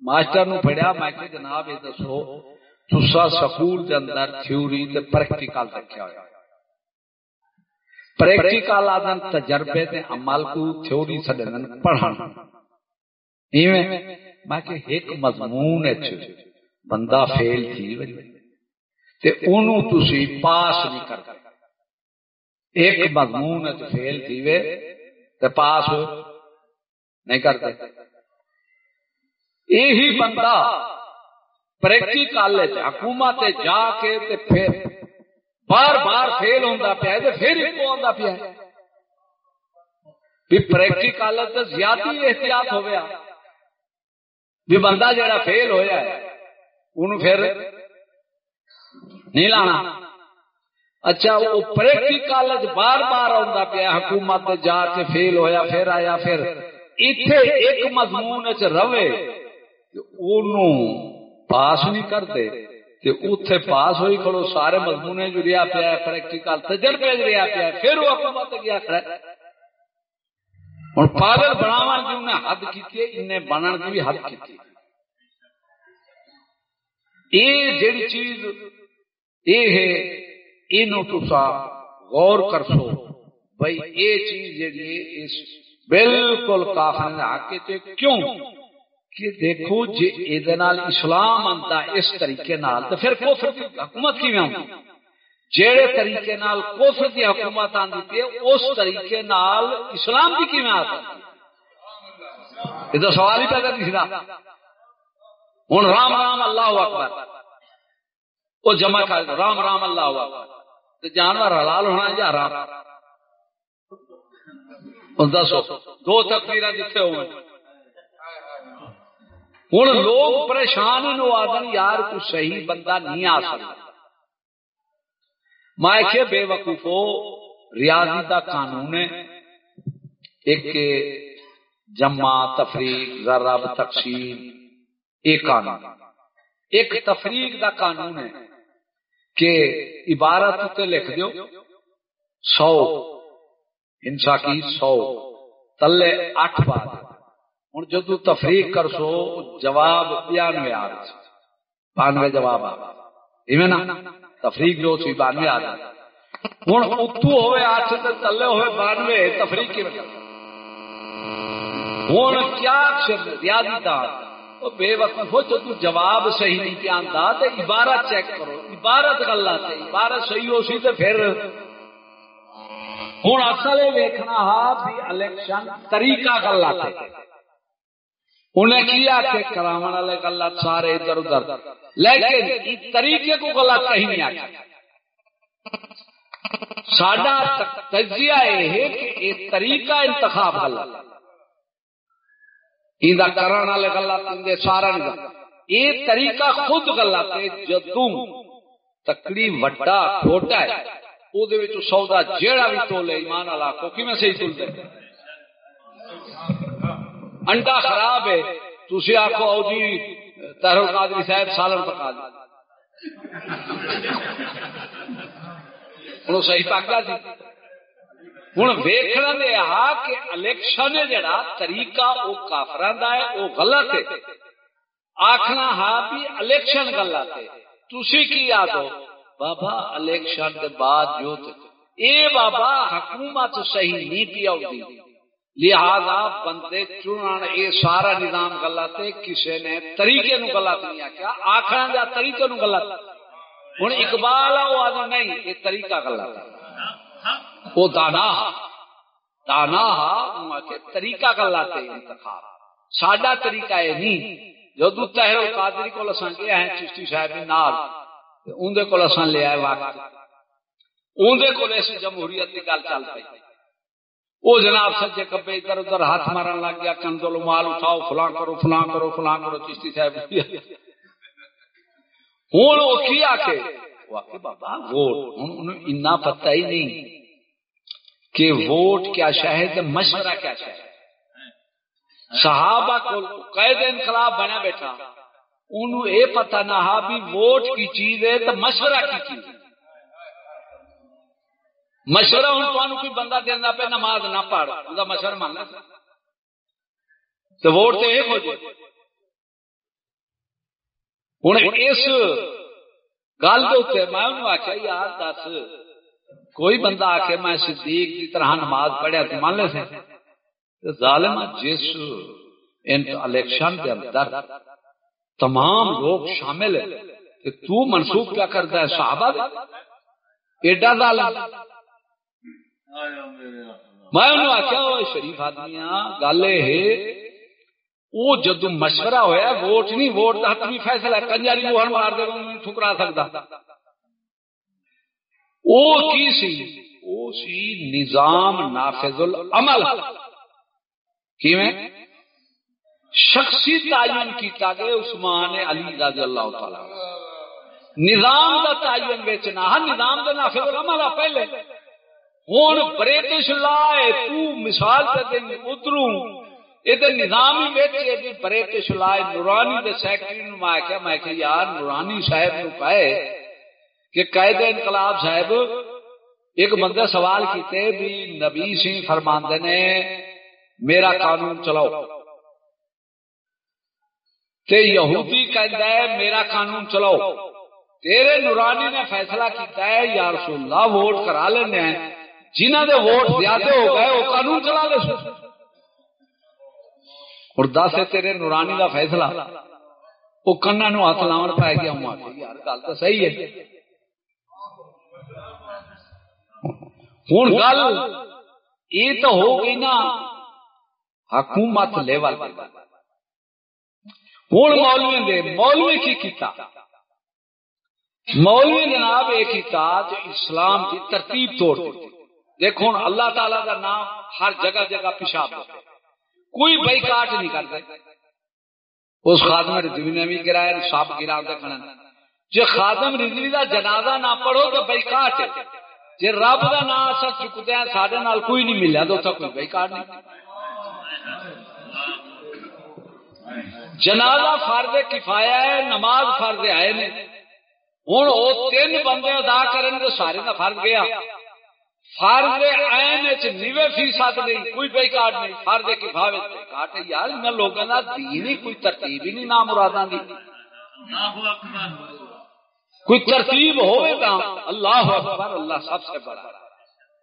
ماسٹر نو پڑھیا میں کہ جناب، یہ دسو تسا سکول دے اندر تھیوری تے پریکٹیکل رکھیا ہوا پریکٹیکل آدن تجربے تے عمل کو تھیوری سڈن پڑھن۔ ایویں، میں کہ ایک مضمون اچ بندہ فیل تھی۔ تے اونوں تسی پاس نہیں کرتے ایک مضمون فیل تھی وے پاس نہیں کرتے۔ یہی بندہ پریکٹیکل حکومت جا کے تے پھر بار بار فیل ہوتا پیا پھر آتا پیا بھی پریکٹیکل زیادہ احتیاط ہو گیا بھی بندہ جڑا فیل ہویا ہے ان پھر نہیں لانا۔ اچھا وہ پریکٹیکل بار بار آتا پیا، حکومت جا کے فیل ہویا، پھر آیا، پھر اتنے ایک مضمون چ رہے پاس نہیں کرتے اتے پاس ہوئی کھڑو، سارے مضمون جو رہا پیا، پریکٹیکل تجربے رہا پیا، پھر وہ حکومت گیا کھڑا۔ ہوں پاگل بناو کی انہیں حد کی انہیں بننے کی بھی حد کی یہ جڑی چیز، یہ ہے یہ تسا غور کر سو بھائی یہ چیز جی بالکل کافی کیوں؟ کہ دیکھو جی اسلام آتا اس طریقے نال تو پھر کوفر کی حکومت کی آتی جہے طریقے نال کوفر کی حکومت آتی پی اس طریقے نال اسلام کی کی آتا یہ تو سوال ہی پیدا نہیں تھا ہوں رام رام اللہ اکبر۔ وہ جمع کر، رام رام اللہ اکبر۔ جانور حلال ہونا یا رام دسو، دو تقریر جتنے ہوئے ہوں، لوگ پریشان نو آدن یار تو صحیح بندہ نہیں آ سکتا۔ میں کہ بے وقوفو ریاضی کا قانون ہے۔ ایک جمع تفریق ضرب تقسیم، ایک قانون۔ ایک تفریق دا قانون ہے۔ کہ عبارت تے لکھ دیو، سو۔ انسا کی سو۔ تلے اٹھ بات ہوں جدو تفریق کر سو جواب بانوے آ رہا بانوے جواب آ رہا نا؟ تفریق جو سی بانوے آ رہا ہوں اتو ہوئے اٹھ تلے ہوئے بانوے، تفریق کی ہوں کیا ریاضی دار بے وقت ہو جدو جواب صحیح نہیں پیا تو عبارت چیک کرو عبارت گلا عبارت صحیح ہو سی تو پھر ہوں اصل یہ ویکنا ہا بھی الیکشن طریقہ گلا انہیں کیا کہ کرام والے غلط سارے ادھر ادھر لیکن طریقے کو غلط کہیں نہیں آیا سڈا تجزیہ یہ ہے کہ یہ طریقہ انتخاب غلط ہے یہ کرنے والے غلط سارا یہ طریقہ خود غلط ہے جدوں تکڑی وڈا چھوٹا ہے، او دے وہ سودا جیڑا بھی تولے ایمان والا کو میں صحیح تلتے انڈا خراب ہے تھی آخو آؤ جی تہرو قادری صاحب سالن پکا دی۔ ہوں صحیح پکا سی جی۔ ہوں ویخنا یہ کہ الیکشن جڑا طریقہ وہ کافر ہے وہ غلط ہے۔ آخنا ہا بھی الیکشن غلط ہے۔ تھی کی یاد ہو؟ بابا الیکشن کے بعد جو اے بابا حکومت صحیح نہیں پی آؤں لہذا بندے چنن یہ سارا نظام غلط ہے کسی نے طریقے نو غلط نہیں آخیا آخر جا طریقے نو غلط۔ ہوں اقبال آ وہ آدھا نہیں یہ طریقہ غلط ہے۔ وہ دانا دانا طریقہ غلط ہے انتخاب ساڈا طریقہ یہ نہیں۔ جدو تہرو قادری کو اصل گیا ہے چشتی صاحب نال اندر کو اصل لیا واقع۔ اندر کو جمہوریت کی گل چل پی وہ جناب سجے کبے ادھر ادھر ہاتھ مارن لگ گیا، کنزل مال اٹھاؤ، فلاں کرو فلاں کرو فلاں کرو، چشتی صاحب۔ ہوں وہ کی آ کے بابا، ووٹ۔ اتنا پتا ہی نہیں۔ کہ ووٹ کیا شاید مشورہ کیا شاید صحابہ کو قید انقلاب بنا بیٹھا۔ انہوں یہ پتا نہ بھی ووٹ کی چیز ہے تو مشورہ کی چیز۔ ہے مشورہ ہوں تو کوئی بندہ دینا پہ نماز نہ پڑھ۔ وہ مشورہ ماننا تو ووٹ تو ایک ہو جائے۔ ہوں اس گل میں انہوں آخیا یار دس۔ کوئی بندہ آ کے میں صدیق کی طرح نماز پڑھیا تو مان لے سے۔ ظالم جس الیکشن کے اندر تمام لوگ شامل ہیں۔ کہ تو منسوخ کیا کرتا ہے؟ صحابہ ایڈا ظالم۔ میں انہوں آخیا شریف آدمی گل یہ وہ جدو مشورہ ہوا ووٹ نہیں، ووٹ کا حتمی فیصلہ کنجاری موہن مار دے ٹھکرا سکتا۔ وہ کی سی؟ وہ سی نظام نافذ العمل کیویں؟ شخصی تعین کیتا گیا عثمان علی رضی اللہ تعالی نظام دا تعین بیچنا ہر ہاں نظام دا نافذ العمل پہلے۔ ہوں برٹش لائے، تو مثال تے دیں ادھروں۔ ادھر نظام ہی بیٹھے برٹش لائے، نورانی دے سیکٹری نو میں کہا میں کہ یار، نورانی صاحب نو کہے کہ قائد انقلاب صاحب ایک بندہ سوال کیتے بھی نبی سنگھ فرماندے نے، میرا قانون چلاؤ۔ تے یہودی کہتا ہے، میرا قانون چلاؤ۔ تیرے نورانی نے فیصلہ کیتا ہے، یا رسول اللہ ووٹ کرا لینے ہیں۔ جنہ دے ووٹ زیادہ ہو گئے، وہ قانون چلا لے سو اور دس ہے، تیرے نورانی کا فیصلہ۔ وہ کنا نو ہاتھ لاؤن پائے گیا ہوں۔ یار، گل تو صحیح ہے۔ ہوں گل یہ تو ہو گئی نا حکومت لیول ہوں مولوی دے مولوی کی کیتا مولوی جناب یہ کیتا جو اسلام کی ترتیب توڑ دیتی دیکھو اللہ تعالی کا نام ہر جگہ جگہ پیشاب کوئی بائی کاٹ نہیں کرتے اس خادم رضوی نے بھی گرایا سب گرا دیکھنا جی خادم رضوی کا جنازہ نہ پڑھو تو بائی کاٹ جی رب کا نام اصل چکتے ہیں سارے کوئی نہیں ملیا تو اتنا کوئی بائی کاٹ نہیں۔ جنازہ فرد کفایا ہے، نماز فرد آئے نے۔ ہوں وہ تین بندے ادا کریں تو سارے کا فرد گیا۔ فرد عین نیوے فیصد نہیں، کوئی بے کارڈ نہیں۔ فرد کفاوت بے ہے۔ یار ان لوگوں کا دین ہی کوئی ترتیب ہی نہیں نام مراداں دی کوئی ترتیب ہوئے گا؟ اللہ اکبر، اللہ سب سے بڑا۔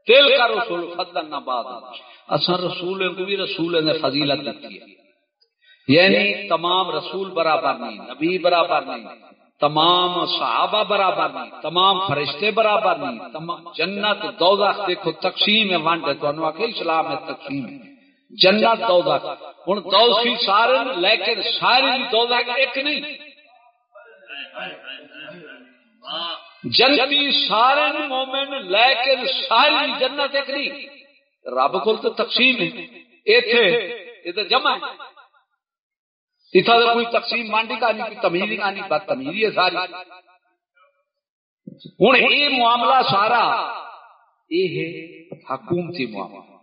تیل کا رسول فضل نہ بعد اصل رسول کو بھی رسول نے فضیلت دیتی ہے۔ یعنی تمام رسول برابر نہیں، نبی برابر نہیں، تمام صحابہ برابر نہیں، تمام فرشتے برابر نہیں، تمام جنت دوزخ دیکھو، تقسیم ہے۔ ونڈ ہے تو کہ اسلام ہے تقسیم ہے۔ جنت دوزخ۔ ہن دوزخی سارے لیکن ساری دوزخ ایک نہیں۔ جنتی سارے مومن لیکن ساری جنت ایک نہیں۔ رب کو تو تقسیم ہے۔ ایتھے یہ جمع ہے۔ اتنا کوئی تقسیم مانڈی کا نہیں، کوئی تمیز کا نہیں بد تمیزی ہے ساری۔ ہوں یہ معاملہ سارا یہ ہے حکومتی معاملہ۔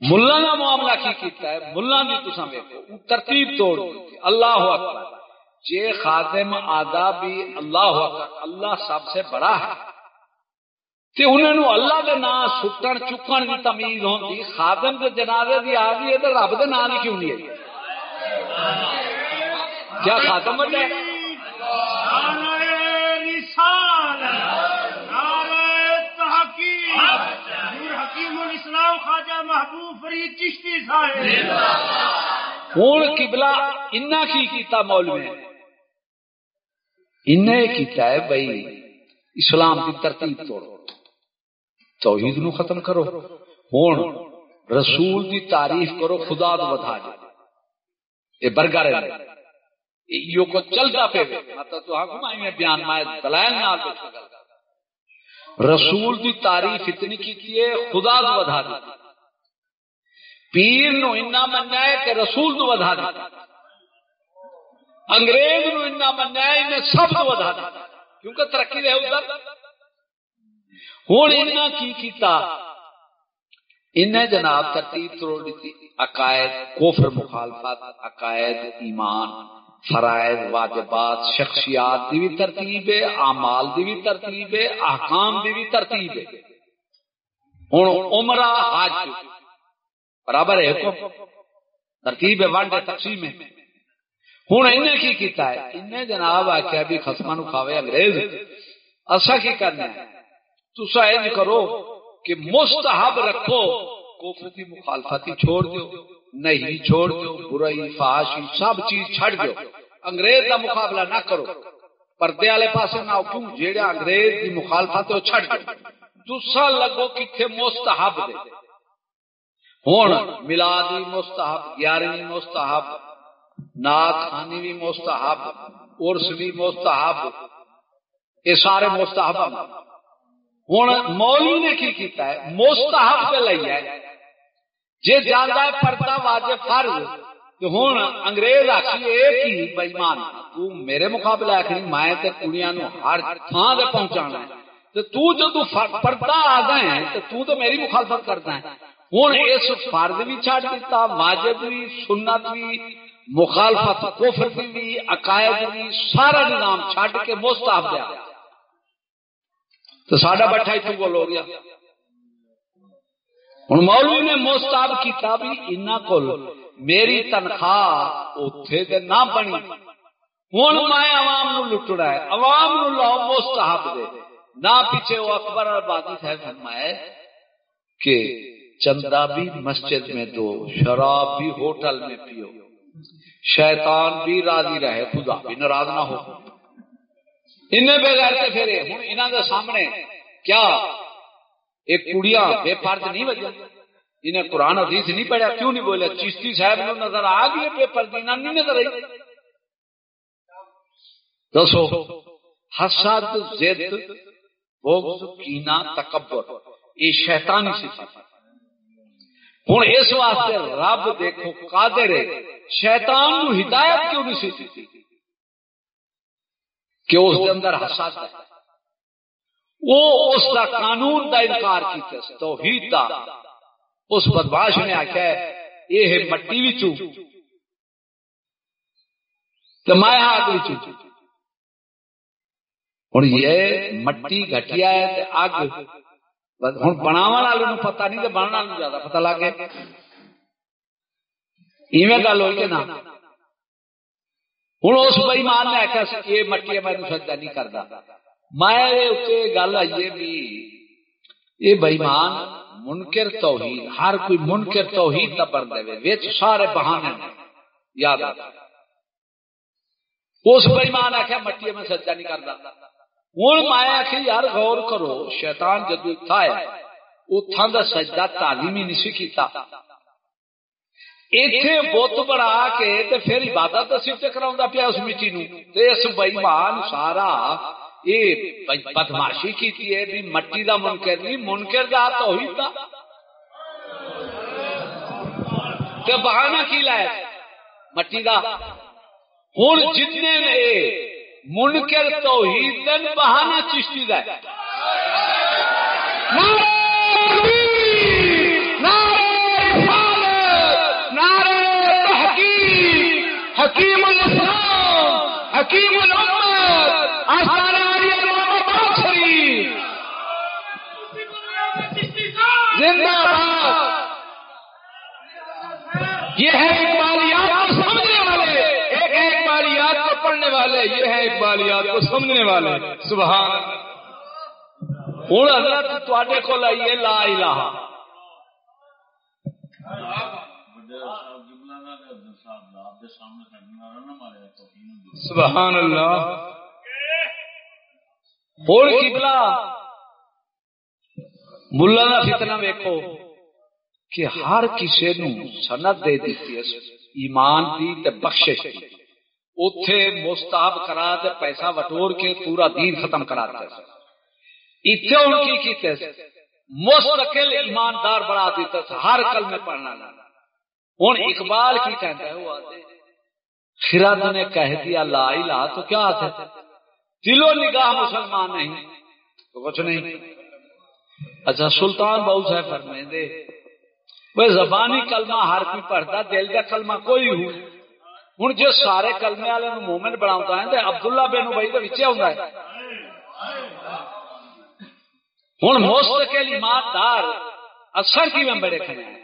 ملا کا معاملہ کی کیتا ہے؟ ملا بھی تصا ویکو ترتیب توڑ۔ اللہ اکبر۔ جے خادم آدھا بھی اللہ اللہ سب سے بڑا ہے۔ تے انہوں نے اللہ کے نام سٹن چکن کی تمیز ہوتی خادم کے جنازے کی آ گئی ہے تو رب کے نام کیوں نہیں ہے؟ کیا خاتم بن جائے ہوں کبلا ان کی کیتا مولوی۔ ان کیتا ہے بھائی، اسلام کی ترتیب توڑو۔ توحید نو ختم کرو۔ ہوں رسول کی تعریف کرو، خدا تو بتا دو یہ برگر یہ کو چلتا پہ تو میں بیان، میں دلائل نہ رسول دی تعریف اتنی کی ہے، خدا تو بتا دی پیر نو اتنا مننا ہے کہ رسول تو بتا دی انگریز نو اتنا مننا ہے، انہیں سب تو بتا دی کیونکہ ترقی رہے ادھر ہوں اتنا کی کیتا؟ انہیں جناب ترتیب توڑ دیتی۔ عقائد کوفر مخالفت، عقائد ایمان، فرائض، واجبات، شخصیات دی بھی ترتیب ہے، اعمال دی بھی ترتیب ہے، احکام دی بھی ترتیب ہے۔ ہوں عمرہ، حج۔ برابر ہے حکم۔ ترتیب ہے ونڈ تقسیم ہے۔ ہوں انہیں کی کیتا ہے؟ انہیں جناب آخیا بھی خسما نو کھاوے انگریز۔ اصا کی کرنا ہے تسا یہ کرو کہ مستحب رکھو۔ کوفر کی مخالفتی چھوڑ دو نہیں چھوڑ دو برائی فاشی سب چیز چھڑ دو انگریز کا مقابلہ نہ کرو۔ پردے والے پاس نہ کیوں؟ جیڑا انگریز کی مخالفت وہ چھڑ دو۔ دوسرا لگو کتنے مستحب دے۔ ہوں ملادی مستحب، گیارہویں مستحب۔ نات خانی بھی مستحب ارس بھی مستحب، یہ سارے مستحب ہوں مولوی نے کی کیتا ہے؟ مستحب پہ لئی ہے۔ جی جانا ہے پردہ واجب فرض، تو ہوں انگریز آخی ایک ہی بےمان تو میرے مقابلے آخری میں تے کڑیاں نو ہر تھان سے پہنچانا ہے۔ تو تو جو پردہ آ گئے ہیں، تو تو تو میری مخالفت کرتا ہے ہوں اس فرض بھی چھڑ دیتا واجب بھی، سنت بھی مخالفت، کفر بھی عقائد بھی سارا نظام چھڑ کے مستحب دیا۔ تو ساڈا بٹھا اتو گول ہو گیا۔ ہوں مولوی نے مستحب کیتا بھی انہاں کول میری تنخواہ اوتھے نہ بنی۔ ہوں میں عوام نو لٹنا ہے۔ عوام نو لاؤ مستحب دے۔ نہ پیچھے وہ اکبر آبادی صاحب فرمائے کہ چندہ بھی مسجد میں دو، شراب بھی ہوٹل میں پیو۔ شیطان بھی راضی رہے، خدا بھی ناراض نہ ہو۔ انہیں بغیر سے پھر ہوں انہوں کے سامنے کیا؟ ایک کڑیاں بے فرض نہیں بجے انہیں قرآن حدیث نہیں پڑھا کیوں نہیں بولے چشتی صاحب نے نظر آ گئی بے فرض نہیں نظر آئی۔ دسو، حسد زد بغض کینا تکبر، یہ شیطانی صفت۔ ہے ہوں اس واسطے رب دیکھو قادر ہے۔ شیطان نو ہدایت کیوں نہیں سی دیتی؟ کہ اس کے اندر حسد ہے۔ وہ اس کا قانون دا انکار کیتے توحید دا۔ اس بدماش نے آخیا یہ ہے مٹی وچوں۔ تو میں آگ وچوں۔ ہوں یہ مٹی گٹیا ہے آگ ہوں بناو والے پتا نہیں بننے والے زیادہ پتا لگ گیا۔ ایویں گل ہوئی کہ نہ۔ ہوں اس بئی مان نے آخیا یہ مٹی میں سجا نہیں کرتا میں گل آئیے بھی۔ یہ بئیمان منکر توحید، ہر کوئی منکر توحید نہ بن دے سارے بہانے یاد آ اس بئیمان آخیا مٹی میں سجا نہیں کرتا ہوں میں آخ یار غور کرو، شیطان جدو تھا اتھان کا سجدہ تعلیمی نہیں سیکھتا اتنے بت بنا کے تے پھر عبادت سفت کرا پیا اس مٹی نو اس بئیمان سارا یہ بدماشی کی ہے، بھی مٹی دا منکر نہیں، منکر دا تو ہی تھا تے بہانا کی لائے مٹی دا۔ ہوں جتنے نے منکر توحید دن بہانا چشتی دا
حکیم الاسلام، حکیم الامت، آستان آریت محمد شریف۔ زندہ باد۔ یہ ہے اقبالیات کو سمجھنے والے ایک ہے اقبالیات کو پڑھنے والے، یہ ہے اقبالیات کو سمجھنے والے۔ سبحان
ہوں حضرت تے کو لائیے لا الہ۔
سبحان اللہ۔
ہوں کبلا ملا کا فتنا ویکو کہ ہر کسی نو سند دے دیتی ہے، ایمان دی تے بخشش دی۔ اتے مستحب کرا تے پیسہ وٹور کے پورا دین ختم کرا دے۔ اتنے ان کی کیتے مستقل ایماندار بنا دیتا سا ہر کل میں پڑھنا۔ لانا ہوں اقبال کی کہتا ہے وہ آتے خرد نے کہہ دیا، لا الہ، تو کیا ہے دل و نگاہ مسلمان نہیں، تو کچھ نہیں۔ اچھا سلطان بہو صاحب فرمائیں دے وہ زبانی کلمہ ہر کوئی پڑھتا، دل کا کلمہ کوئی ہو۔ ہوں جو سارے کلمے والے مومن بنا ہے تو عبداللہ بن بھائی تو بچے آؤں ہے ہوں مستقل ایماندار اثر کی میں بڑے کھڑے ہیں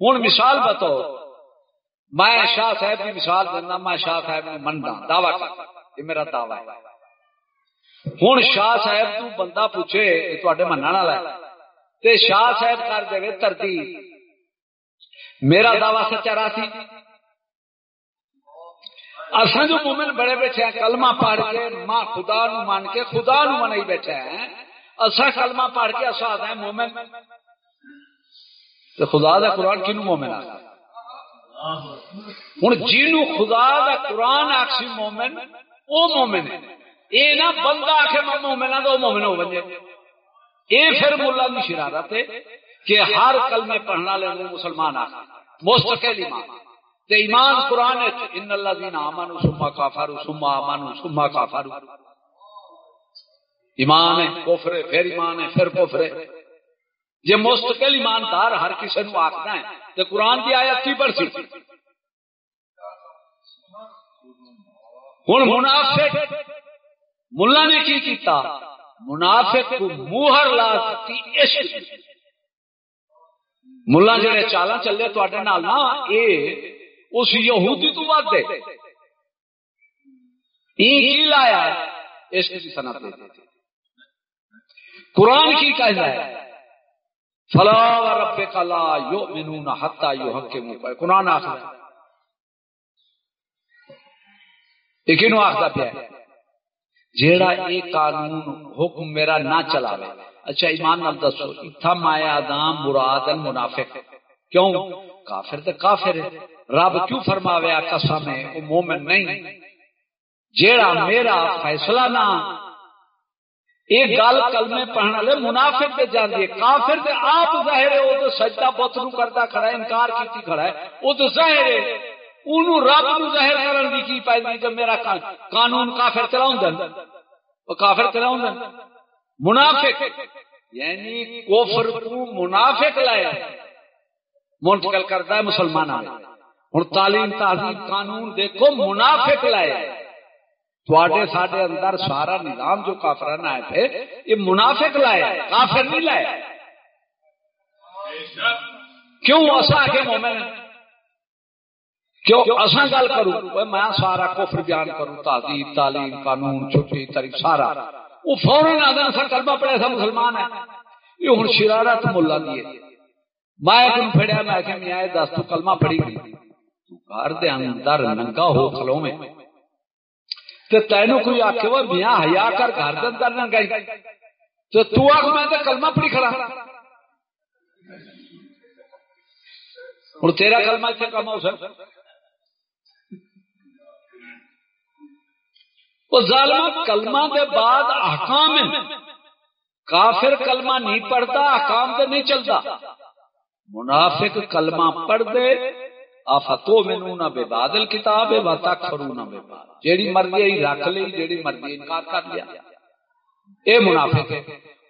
ہوں مثال بتاؤ میں شاہ صاحب کی مثال دینا میں شاہ صاحب نے مننا دعوی یہ میرا دعوی ہے ہوں شاہ صاحب تو بندہ پوچھے یہ تے من والا تے شاہ صاحب کر دے ترتی میرا دعوی سچا رہا سی اصا جو مومن بڑے بیٹھے ہیں، کلمہ پڑھ کے ماں خدا نو مان کے، خدا نو منائی بیٹھے ہیں۔ اصا کلمہ پڑھ کے اصا آتا ہے مومن۔ تو خدا دا قرآن کنو مومن آ ہوں جنو خدا دا قرآن آخسی مومن وہ مومن ہے۔ یہ نہ بندہ آخ میں مومن ہوں تو مومن ہو بنے یہ پھر ملا کی شرارت ہے کہ ہر کلمے پڑھنے والے مسلمان آ مستقل ایمان تے ایمان قرآن ان اللہ دین آمن سما کافر سما آمن سما کافر ایمان ہے کوفر پھر ایمان ہے، پھر کوفر جی مستقل ایماندار ہر کسی نو آخنا ہے تو قرآن کی آیت کی پڑھ سی ہوں منافق ملا نے کی کیتا؟ منافق کو موہر لا سکتی عشق۔ ملا جڑے چالا چلے تے نا، اے اس یہودی تو بات دے ود لایا عشق کی صنعت قرآن کی کہنا ہے۔ فلا رب کلا یو منون ہتا یو حق کے منہ پہ قرآن آخر لیکن آخر پیا جیڑا یہ قانون حکم میرا نہ چلا اچھا ایمان نال دسو، اتھا مایا دام مراد منافق کیوں؟ کافر تے کافر ہے۔ رب کیوں فرماویا قسم ہے؟ وہ مومن نہیں۔ جیڑا میرا فیصلہ نہ ایک گل کلمے پڑھنے والے منافق پہ جاندی ہے کافر تے آپ ظاہر ہے وہ تو سجدہ بت نو کرتا کھڑا ہے، انکار کیتی کھڑا ہے۔ وہ تو ظاہر ہے اونوں رب نو ظاہر کرن دی کی پائی کہ میرا قانون کافر چلاون دن وہ کافر چلاون دن منافق یعنی کفر کو منافق لایا منتقل کرتا ہے مسلمان ہوں تعلیم تہذیب قانون دیکھو، منافق لائے۔ تھوڑے سارے اندر سارا نظام جو کافران آئے تھے، یہ منافق لائے، کافر نہیں لائے۔ کیوں اصا آگے مومن؟ کیوں اصا گل کروں؟ میں سارا کفر بیان کروں، تہذیب، تعلیم، قانون، چھٹی تاریخ، سارا۔ وہ فوراً آدھا سا کلمہ پڑے سا مسلمان ہے یہ ہوں شرارت ملا دیے میں پھڑیا، میں کہ میں آئے دس تو کلمہ پڑھی۔ گئی گھر دے اندر ننگا ہو کھلو میں۔ تے تینو کوئی آکھے وہ میاں حیا کر گھر دے اندر ننگائی تو تو آکھ میں تے کلمہ پڑھی کھڑا۔ اور تیرا کلمہ اتنے کم ہو سکتا۔ وہ ظالمہ کلمہ دے بعد احکام ہے کافر کلمہ نہیں پڑھتا، احکام دے نہیں چلتا۔ منافق کلمہ پڑھ دے۔ آفتو منونا بے بادل کتاب ہے واتا کھرونا بے باد جیڑی مرضی ہی رکھ لی جیڑی مرضی انکار کر لیا اے منافق ہے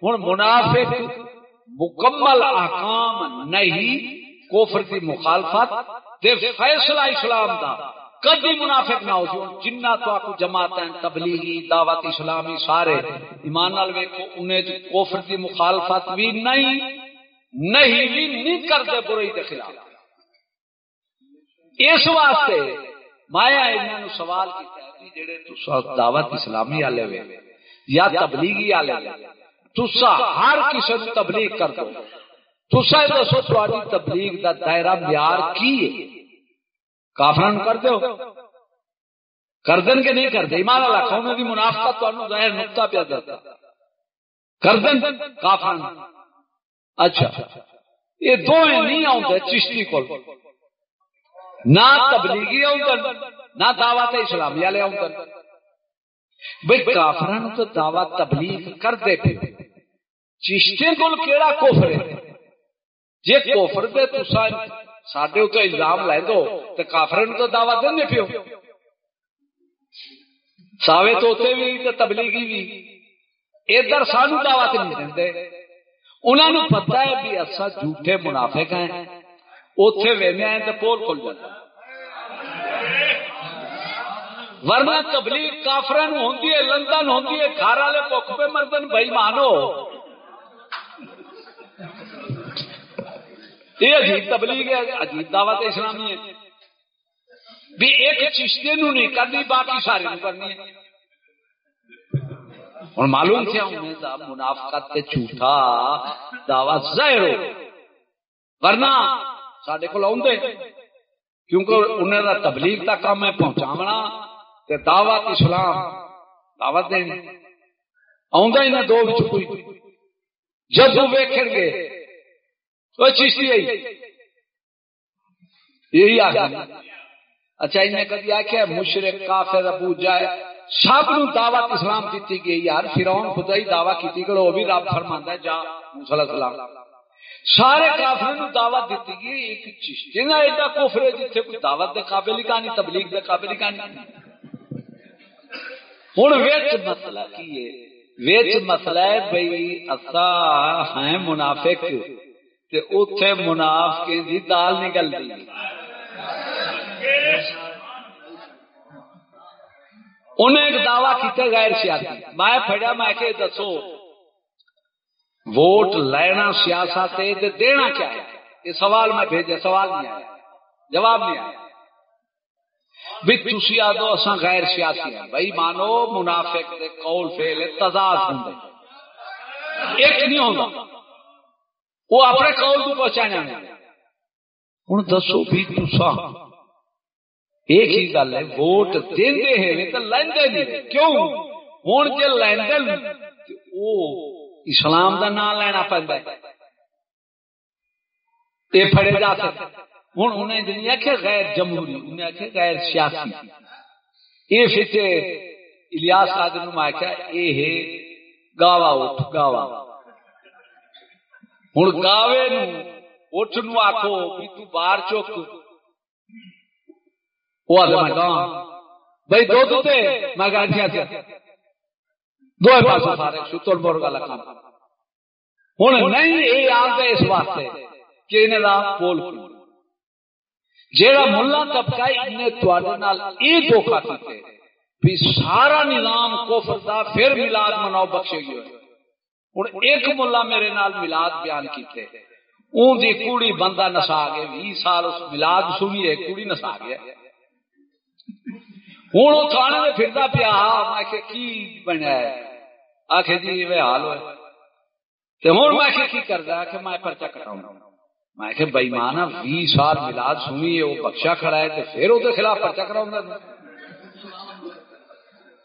ہن منافق مکمل احکام نہیں، کفر کی مخالفت تے فیصلہ اسلام دا۔ کدی منافق نہ ہو جنہ تو آپ جماعت ہیں تبلیغی، دعوت اسلامی سارے ایمان نال ویکھو، انہیں کفر کی مخالفت بھی نہیں نہیں بھی نہیں کرتے برائی کے خلاف۔ اس واسطے مایا انہوں سوال کیا دعوت اسلامی والے وے یا تبلیغی والے تسا ہر کسی نے تبلیغ کر دو۔ تسا دسو تاری تبلیغ دا دائرہ معیار کی کافران کر دو۔ کر دن کے نہیں کرتے ایمان اللہ قوم بھی منافقت تو ظاہر نقطہ پہ دیتا کر دن کافران اچھا۔ یہ دو نہیں آتے چشتی کو نہ تبلیغی آدر نہ دعوت اسلامی والے آدر بھائی کافران تو دعوت تبلیغ کرتے پہ چشتے کو کہڑا کوفر ہے؟ جی کوفر دے تسا سڈے اتنے الزام لے دو تو کافران تو دعوت دیں پیو۔ ساوے توتے بھی تبلیغی بھی ادھر سانو دعوت نہیں دیں انہوں نے پتا ہے بھی اصا جھوٹے منافق ہیں۔ اتے وہنے ہیں تو پول کھل جاتا ورنہ تبلیغ کافرن ہوندی ہے، لندن ہوندی ہے، گھر والے بک پہ مردن بھائی مانو یہ عجیب تبلیغ ہے، عجیب دعوت اسلامی۔ ہے بھی ایک چشتے نو نہیں کرنی، باقی سارے نو کرنی ہے۔ اور معلوم کیا انہیں دا منافقت تے جھوٹا دعوی ظاہر ہو۔ ورنہ ساڈے کول اوندے کیونکہ انہیں دا تبلیغ دا کام ہے پہنچاونا تے دعوت اسلام دعوت دینی۔ آندا ہی نہ دو کوئی۔ جب وہ ویکھن گے وہ چشتی آئی یہی آ اچھا انہیں کدی آخیا مشرق، کافر، ابو جائے سب نو دعوت اسلام دیتی گئی۔ یار، فرعون خدا ہی دعوی کیتی گڑ وہ بھی رب فرماندا ہے، جا، موسی علیہ السلام۔ سارے کافر دعوت دیتی گئی ایک چشتی نہ ایڈا کفر ہے جتھے کوئی دعوت دے قابل ہی کہانی، تبلیغ دے قابل ہی کہانی۔ ہن وچ مسئلہ کی ہے؟ وچ مسئلہ ہے بھئی اسا ہیں منافق تے اوتھے منافقیں دی دال نکل دی۔ انہیں ایک دعویٰ کیتے غیر سیاسی۔ میں پڑھیا میں کہ دسو۔ ووٹ لینا سیاست ہے دینا کیا ہے؟ یہ سوال میں بھیجے سوال نہیں آیا، جواب نہیں آیا۔ بھی تھی آدھو اصا غیر سیاسی ہیں۔ بھائی مانو، منافق دے قول فیل تضاد ہوں ایک نہیں ہوگا وہ اپنے قول کو پہنچانا ہوں دسو بھی تسا ایک ہی گل ہے، ووٹ دے ہیں تو لیندے نہیں۔ کیوں؟ ہوں جی لیندے وہ اسلام دا نام لینا پہنتا ہے۔ یہ پڑے جا سکتے ہوں انہیں نہیں آخیا غیر جمہوری، انہیں آخیا غیر سیاسی۔ یہ پھر الیاس قادر نے آخیا یہ گاوا اٹھ گاوا ہوں گاوے اٹھ نو آخو بھی تو باہر چک۔ وہ آدھے میں کہاں بھائی دو دے، میں کہا تھا دو پاس سارے ستر بور لکھا ہوں نہیں، یہ آتے اس واسطے کہ انہیں دا بول جیڑا ملا طبقہ انہیں تواڈے نال اے دھوکا کیتے بھی سارا نظام کفر دا پھر میلاد مناؤ بخشے گئے۔ ہوں ایک ملا میرے نال میلاد بیان کیتے۔ اون دی کوڑی بندہ نسا گئے 20 سال اس میلاد سنیے کوڑی نسا گیا۔ ہوں وہ تھانے میں پھرتا پیا میں کہ کی بنیا آخ جی یہ حال ہوئے۔ تو ہوں میں کہ کی کرتا کہ میں پرچا کٹاؤں۔ میں کہ بئی مانا بھی سال ملاد سنی ہے وہ بخشا کھڑا ہے تو پھر وہ خلاف پرچا کراؤں گا۔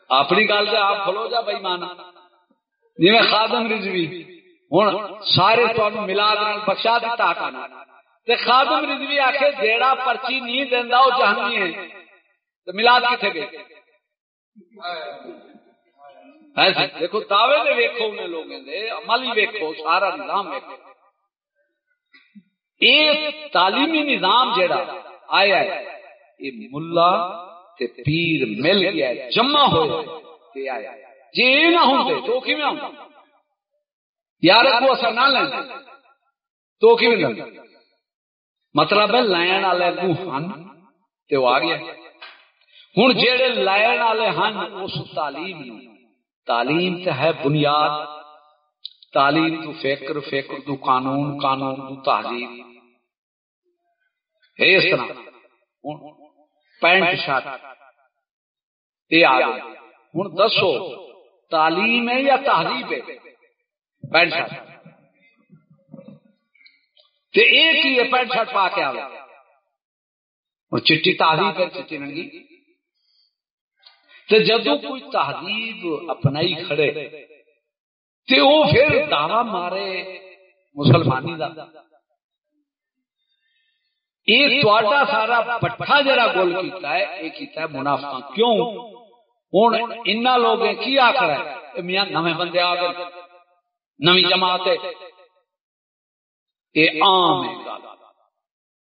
اپنی گل سے آپ کھلو جا بئی مانا جی میں خادم رضوی۔ ہوں سارے تمہیں ملاد بخشا دیتا آکانا تے خادم رضوی آخے جیڑا پرچی نہیں دینا وہ جہنمی ہے۔ تو ملاد کتنے گئے؟ ہاں جی، دیکھو، دعوے دے ویکھو انہیں لوگوں دے عمل ہی ویکھو، سارا نظام ویکھو۔ یہ تعلیمی نظام جیڑا آیا ہے یہ ملا تے پیر مل گیا ہے جمع ہو تے آیا۔ جی یہ نہ ہوں تو کی میں ہوں؟ یار کو اثر نہ لیں تو کی میں لیں مطلب ہے، لین والے کو ہن تے وہ آ گیا۔ ہوں جہے لائن والے ہیں اس تعلیم تعلیم تو ہے بنیاد۔ تعلیم تو فکر فکر تو قانون قانون تو تہذیب اس طرح۔ Pant shirt. یہ آ گیا ہوں دسو، تعلیم ہے یا تہذیب ہے؟ Pant shirt. ایک ہی ہے پینٹ شرٹ پا کے آ گیا چٹی تہذیب ہے، چٹی رنگی تے جدو کوئی تہذیب اپنائی کھڑے تے وہ پھر دعوی مارے مسلمانی دا۔ یہ تواڈا سارا پٹھا جڑا گول کیتا ہے یہ کیتا ہے منافقہ کیوں؟ ہن انہاں لوگوں کی آکھ رہا ہے میاں نویں بندے آ گئے، نویں جماعت ہے۔ یہ عام ہے۔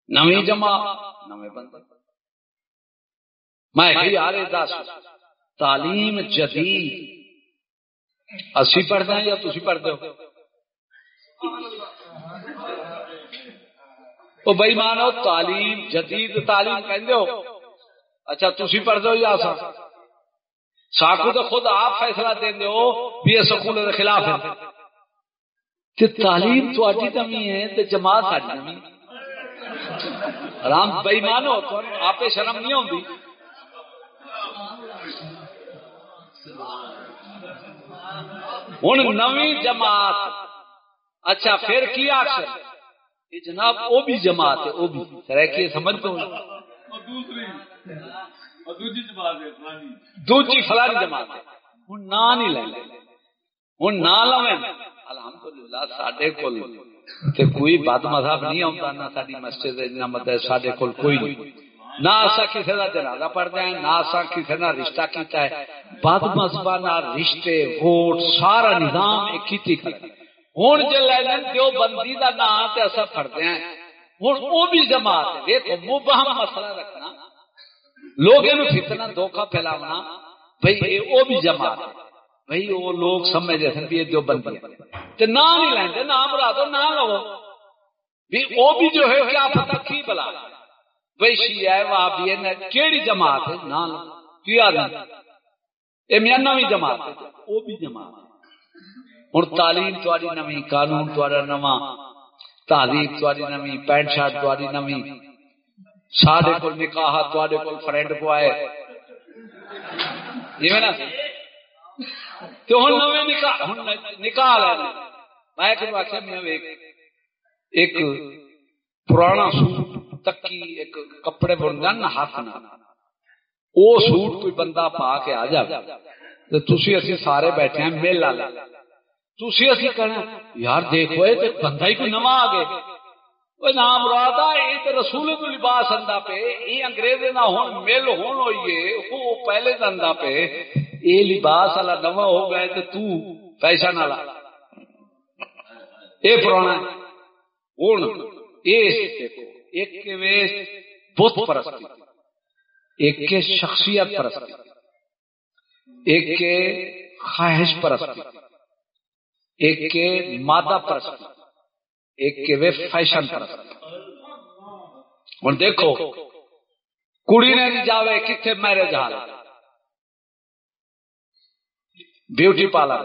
نویں جماعت، نویں بندے۔ میں کہ یار دس۔ تعلیم جدید۔ اسی پڑھتے ہیں یا تھی پڑھتے ہو؟ وہ بئی مانو، تعلیم جدید تعلیم کہتے ہو۔ اچھا تھی پڑھتے ہو یا سا ساکو تو خود آپ فیصلہ دیں ہو بھی یہ سکول کے خلاف ہے۔ تعلیم تھی کمی ہے تو جماعت ساری کمی آرام بےمان ہو آپ شرم نہیں آتی ہوں نوی جماعت۔ اچھا پھر کی آخر؟ یہ جناب، وہ بھی جماعت ہے، وہ بھی۔ سرکی سمجھ تو دوجی فلانی جماعت ہوں نا نہیں لے ہوں نہ لو الحمدللہ سڈے کول کوئی بد مذہب نہیں آتا نہ ساری مسجد نہ مطلب سڈے کول کوئی نہیں۔ نہ اصا کسی کا جنازہ پڑھتے ہیں نہ اصا کسی کا رشتہ کیتا ہے۔ بد رشتے، ووٹ، سارا نظام ایک ہی ہوں جی لین بندی کا نام اصا پڑھتے ہیں۔ ہوں وہ بھی جماعت دیکھو مبہم مسئلہ رکھنا۔ لوگوں فتنا دھوکھا پھیلاونا۔ بھائی وہ بھی جماعت ہے۔ بھائی وہ لوگ سمجھتے سن بھی جو بندی ہے۔ نام نہیں لینا نام مرا دو نہ لو۔ بھی وہ بھی جو ہے کیا پتا کی بلا۔ بھائی شیعہ ہے، وہابی ہے کیڑی جماعت ہے؟ نہ لو کیا یہ میاں نوی جماعت ہے۔ وہ بھی جماعت ہے۔ ہوں تعلیم تاری نوی قانون تھوڑا نواں، تہذیب تاری نوی پینٹ شرٹ تاری نوی سارے کو نکاح تے کو فرینڈ کو آئے نا تو ہوں نویں نکاح، ہن نکاح لینا میں کہ آخیا میں ایک پرانا سوٹ تکی ایک کپڑے بن جان ہاتھ نہ وہ سوٹ کوئی بندہ پا کے آ جائے تو تھی اسی سارے بیٹھے ہیں مل والے۔ تھی اسی کہنا یار دیکھو، یہ بندہ ہی کوئی نواں آ گئے نام رادا یہ تو رسول کو لباس اندا پہ یہ انگریز نہ ہون مل ہون ہوئیے وہ پہلے دندا پہ یہ لباس والا نواں ہو گئے تو تو پیسہ نہ لا یہ پرانا ہوں یہ دیکھو۔ ایک کے ویس بت پرستی، ایک کے شخصیت پرستی، ایک کے خواہش پرستی، ایک کے مادہ پرستی، ایک کے وے فیشن پرستی۔ ہوں دیکھو، کڑی نے نہیں جاوے کتنے میرے جہاز بیوٹی پارلر،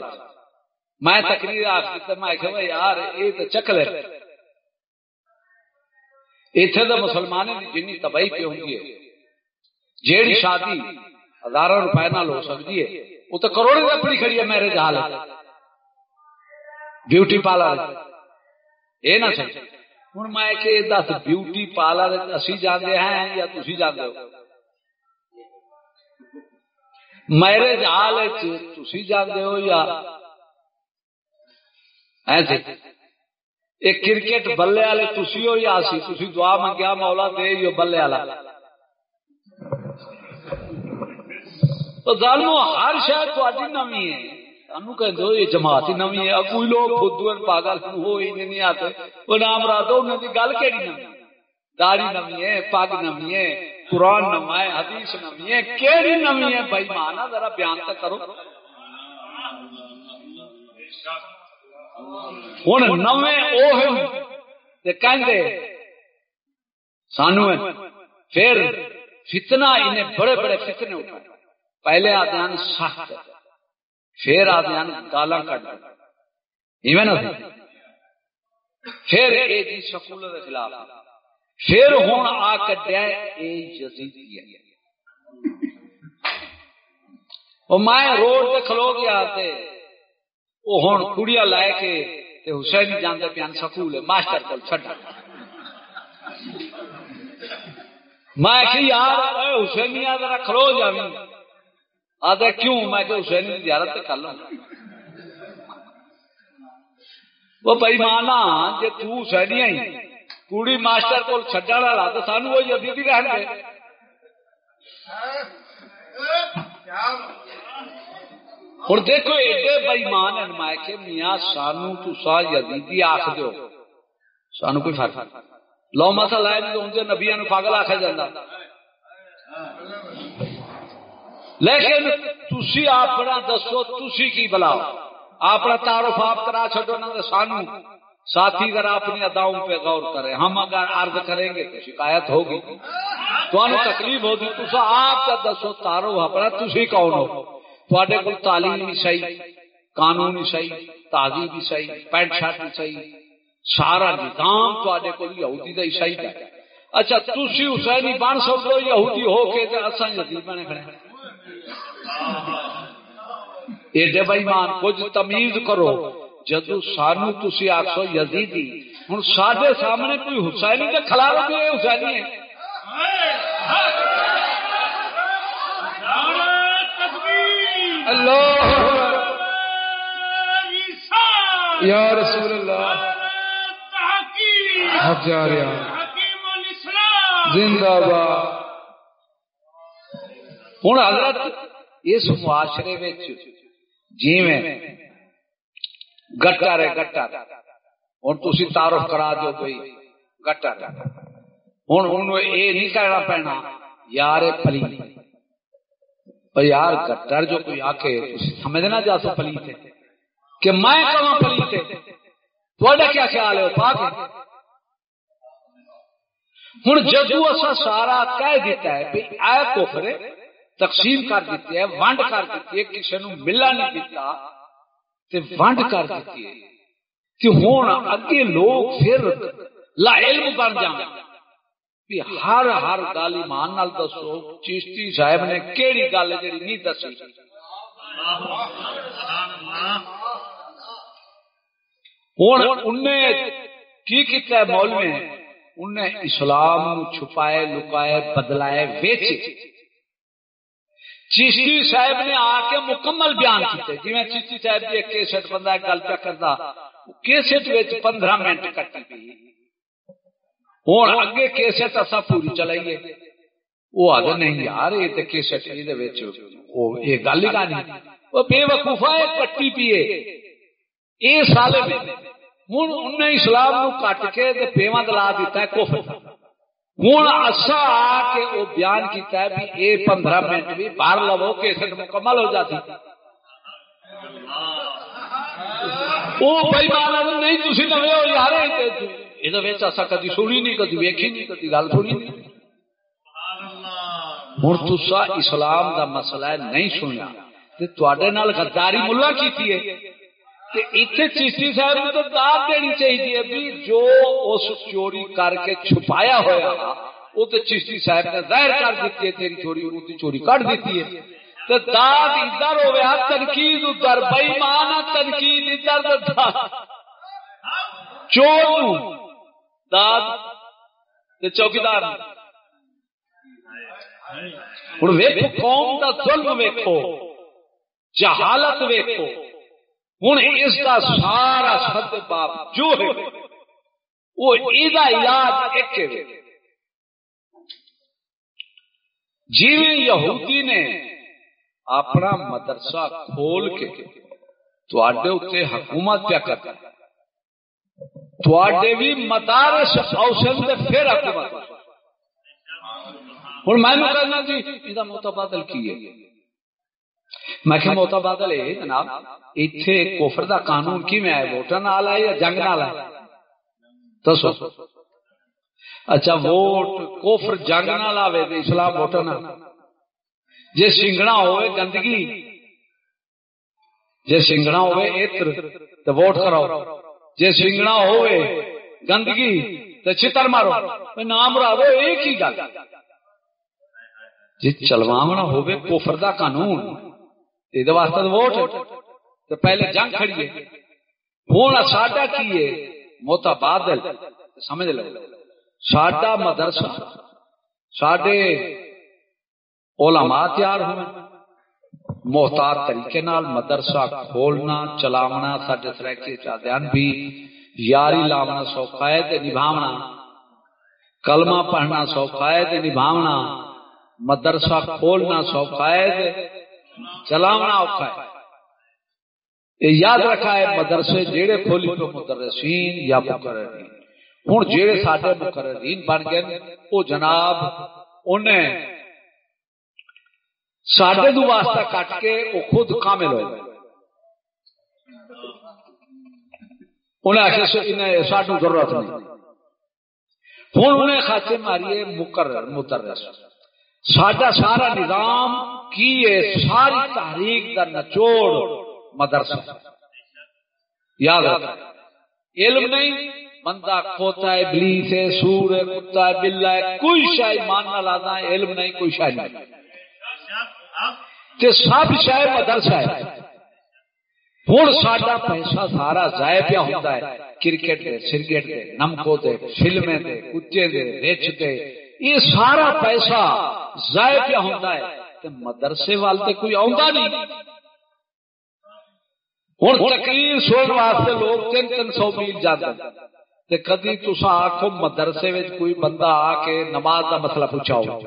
میں تقریر آخری میں یار، یہ تو چکلے۔ اتنے تو مسلمان جن تباہی پہ ہوں گی جیڑی شادی ہزار روپئے نال ہو سکتی ہے وہ تو کروڑ میں اپنی کھڑی ہے میرے جہال بیوٹی پارلر یہ نہ سکتے ہوں میں کہ دس بیوٹی پارلر اسی جانے ہیں یا تھی جانے ہو؟ میرے جہال تھی جانے ہو یا؟ ایسے ایک کرکٹ بلے والے تھی ہو یا سی تھی دعا منگیا، مولا دے جو بلے والا۔ تو ظالمو، ہر شاید تاری نمی ہے۔ کہ دو یہ جماعت ہے۔ لوگ پاگل ہو ہی نہیں آتے۔ وہ نام را دو گل نمی داڑھی ہے، پگ نمی ہے، قرآن نما ہے، حدیث نمی ہے، کیڑی نمی ہے؟ بھائی، مانا ذرا بیان کرو۔ ہوں نویں کہ سانو پھر فتنا انہیں بڑے بڑے فتنے اٹھائے پہلے آتے ہیں سخت پھر آتے ہیں گالا کٹ پھر یہ جی سکول کے خلاف پھر ہوں آ کٹیا میں روڈ سے کھلو گیا وہ ہوں کڑیا لے کے حسین جانے پہ سکول ماسٹر کو چڈا میں کہ یار حسینیا ذرا کھلو جاوی آدھا کیوں میں کہ حسین زیارت کر لوں وہ بھائی مانا جی تسینی ہی کڑی ماسٹر کو چڈا والا تو سانو وہ جدید بھی رہن گے ہوں دیکھو ایڈے بئیمان ہیں کہ میاں سانو تسا یزیدی آخ دو سانو کوئی فرق لو مسا لائے تو نبیا پاگل آخیا جا لیکن تھی اپنا دسو تھی کی بلاؤ اپنا تعارف آپ کرا چڈو نہ سانو ساتھی اگر اپنی اداؤں پہ غور کرے ہم اگر عرض کریں گے تو شکایت ہوگی تو تکلیف ہوگی تو آپ کا دسو تعارف اپنا تھی کون ہو تھوڑے کو تعلیم بھی صحیح، قانون بھی صحیح تہذیب بھی صحیح پینٹ شرٹ بھی صحیح، سارا نظام تھوڑے کو یہودی کا صحیح ہے اچھا تھی حسینی بن سکو یہودی ہو کے اصا یزید بنے کھڑے ایڈے بھائی مان کچھ تمیز کرو۔ جدو سانو تھی آخو یزیدی ہوں سڈے سامنے کوئی حسینی کے خلاف بھی حسینی ہے؟ اللہ. یا رسول اللہ. زندہ باد. ہوں حضرت اس معاشرے جی میں گٹر ہے گٹر ہوں تھی تعارف کرا دو بھائی گٹر ہوں یہ نہیں کہنا پینا، یار پلی. اور یار گٹر جو کوئی آ کے سمجھنا جا سو پلی تھے کہ میں کہاں پلی تھے تھوڑا کیا خیال ہے پاک ہوں جدو اصا سارا کہہ دیتا ہے بھائی اے کوفرے تقسیم کر دیتی ہے، ونڈ کر دیتی ہے کسی نو ملا نہیں دیتا تے ونڈ کر دیتی ہے۔ کہ ہوں اگے لوگ پھر لا علم بن جان بھی ہر ہر گل ایمان نال دسو چیشتی صاحب نے کیڑی گل جڑی نہیں دسی؟ ہوں انہیں کی کیتا ہے مولوی؟ انہیں اسلام چھپائے، لکائے، بدلائے، ویچے۔ چیشتی صاحب نے آ کے مکمل بیان کیتے۔ جی میں چیشتی صاحب کی کیسٹ بندہ گل پہ کرتا کیسٹ پندرہ منٹ کٹی پی ہوں اگے کیسٹ اصا پوری چلائیے وہ آدھے نہیں یار، یہ تو کیسٹ یہ گل ہی نہیں وہ بے وقوفا کٹی پیے یہ سال ہوں انہیں اسلام نو کٹ کے پیواں دلا دیتا ہے کفر۔ ہوں اصا آ کے وہ بیان کیتا ہے بھی یہ پندرہ منٹ بھی باہر لو کیسٹ مکمل ہو جاتی۔ وہ بھائی مانا نہیں تھی نوے ہو یار یہ کدی سنی نہیں کدی ویکھی نہیں کدی گل سنی نہیں ہوں تسا اسلام دا مسئلہ ہے نہیں سنیا نال غداری ملا کی چیشتی صاحب تو داد دینی چاہیے بھی جو اس چوری کر کے چھپایا ہوا وہ تو چیشتی صاحب نے ظاہر کر دیتی ہے تیری چوری وہ چوری کٹ دیتی ہے تو داد ادھر ہوا تنقید ادھر بئی مان تنقید ادھر چور داد چوکیدار ہوں ویکو قوم کا ظلم ویکو جہالت ویکو ہوں اس کا سارا سد باپ جو ہے، وہ علاج ایک جی یہودی نے اپنا مدرسہ کھول کے تے حکومت کیا کرتا۔ بھی مدارس پھر حکومت۔ ہوں میں کہنا جی یہ متبادل کی ہے؟ میں کہ ہے، جناب اتنے کوفر دا قانون کی میں آئے ووٹر نال آئے یا جنگ نال آئے دسو۔ اچھا ووٹ کوفر جنگ نال آوے تے اسلام ووٹر نال۔ سنگنا ہوئے گندگی، جے سنگنا ہوئے اتر تے ووٹ کراؤ۔ جے سنگنا ہوئے، گندگی، تے چتر مارو۔ نام راو ایک ہی گل۔ جی چلواونا ہوئے کوفر دا قانون یہ واسطے ووٹ تو پہلے جنگ کھڑیے ہوں ساڈا کی ہے؟ موتا بادل۔ سمجھ لو۔ ساڈا مدرسہ، ساڈے علماء تیار ہوئے۔ محتاط طریقے نال مدرسہ کھولنا، چلاونا، ساڈے سرائکی چاہدیان بھی یاری لاونا سوکھا ہے تے نبھاونا۔ کلمہ پڑھنا سوکھا ہے تے نبھاونا۔ مدرسہ کھولنا سوکھا ہے تے چلاونا اوکھا ہے۔ یہ یاد رکھا ہے مدرسے جیڑے کھولی تو مدرسین یا مقررین۔ ہوں جیڑے سارے مقررین بن گئے وہ جناب انہیں سڈے دو واسطہ کٹ کے وہ خود کامل ہوئے۔ انہیں آخر سانو ضرورت نہیں۔ ہوں انہیں خاطے ماریے مقرر مدرس سڈا سارا نظام کی ہے؟ ساری تحریک کا نچوڑ مدرسہ۔ یاد رکھ، علم نہیں، بندہ کھوتا ہے، بلیس ہے، سور ہے، کتا ہے بلا ہے، کوئی شاید مان نہ لاتا ہے، علم نہیں، کوئی شاید نہیں۔ تے سب شاید مدرسہ ہے۔ ہوں ساڈا پیسہ سارا ضائع پیا ہوتا ہے۔ کرکٹ دے سرکٹ دے، نمکو دے، فلمیں دے کتے دے، رچ دے۔ یہ سارا پیسہ ضائع پیا ہوتا ہے۔ تے مدرسے والے کوئی آؤں نہیں۔ ہوں تقریر سوچ واسطے لوگ تین تین سو میل جاتے تے کدی تسا آخو مدرسے کوئی بندہ آ کے نماز کا مسئلہ پوچھا ہو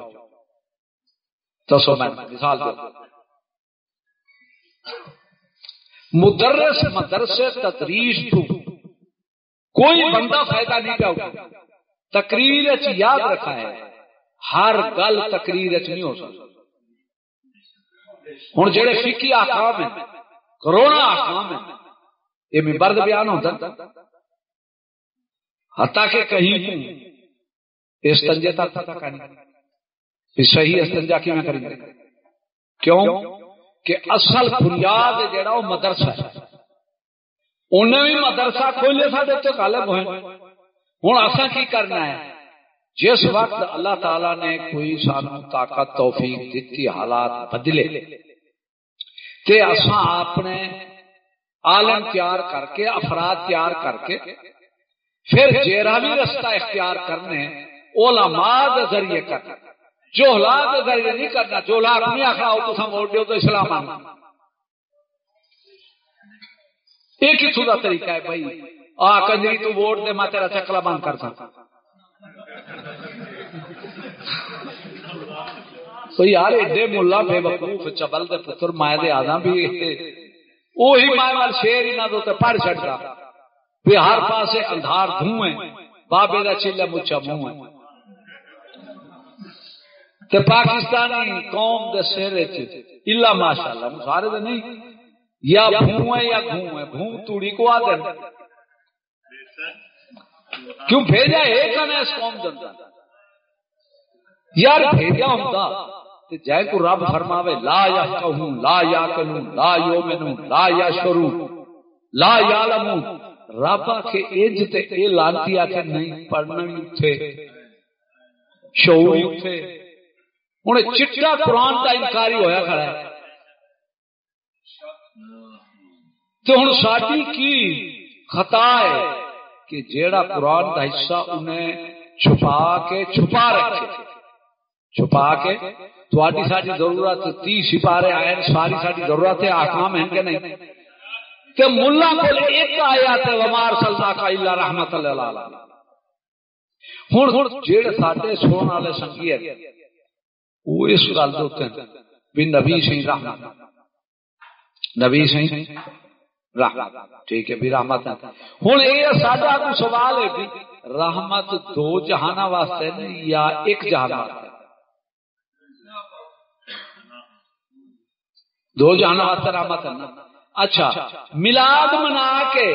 دسو میں مثال دو مدرس مدرسے تدریس تو کوئی بندہ فائدہ نہیں پیا تقریر یاد رکھا ہے۔ ہر گل تقریر نہیں ہو سکتا ہوں جہے فکی آکام ہیں، کرونا آکام ہیں، یہ ممبر بیان ہوتا حتیٰ کہ کہیں استنجے تک صحیح استنجا کی میں کریں کیوں؟ کہ اصل بنیاد جڑا وہ مدرسہ ہے۔ انہیں بھی مدرسہ کھولے سارے تو غالب ہوئے۔ ہوں اصا کی کرنا ہے؟ جس وقت اللہ تعالی نے کوئی سانو طاقت، توفیق دیتی، حالات بدلے تے اصا اپنے عالم تیار کر کے، افراد تیار کر کے پھر جیرا بھی رستہ اختیار کرنے، علماء دے ذریعے کرنا جو دے ذریعے نہیں کرنا، جو لا نہیں آخر آؤ تو ووٹ دیو تو اسلام آنا یہ کتوں کا طریقہ ہے بھائی؟ آ کنجری تو ووٹ دے، میں تیرا چکلا بند کر سکتا تو یار، ایڈے ملا بے وقوف، چبل دے پتر مائے دے آدھا بھی۔ وہی مائے وال شیر ہی نہ دو تے پڑھ چڑھتا ہر پاس اندھار دھوئے بابے کا چیلا مچا منہ تے پاکستانی قوم دے سر الا ماشاء اللہ سارے دے نہیں، یا بھوں ہے یا گھوں ہے بھوں توڑی کو آ دیں کیوں بھیجا ایک ہے اس قوم جنتا یار بھیجا ہوتا جائے کو رب فرماوے، لا یا کہوں لا یا کنوں لا یومنوں لا یا شروع لا یا لموں رب کے اج تے اے لانتی آ کے نہیں، پڑھنا بھی اٹھے، شعور اٹھے۔ ہوں چٹا قرآن کا انکاری ہویا کھڑا ہے۔ تو ہوں ساری کی خطا ہے کہ جیڑا قرآن کا حصہ انہیں چھپا کے چھپا رکھے۔ چھپا کے تھوڑی ساری ضرورت، تی سپارے آئے ساری ساری ضرورت ہے آکام ہیں کہ نہیں۔ تے ملا کو ایک آیا تے ومار سلطا کا اللہ رحمت اللہ ہوں ہوں جیڑے ساڈے سون والے سنگی ہے وہ اس گل دے بھی نبی سی رحمت نبی سی رحمت، ٹھیک ہے، بھی رحمت ہوں یہ ساڈا کو سوال ہے بھی رحمت دو جہانا واسطے یا ایک جہان واسطے؟ دو جہانا واسطے رحمت ہے نا۔ اچھا ملاد منا کے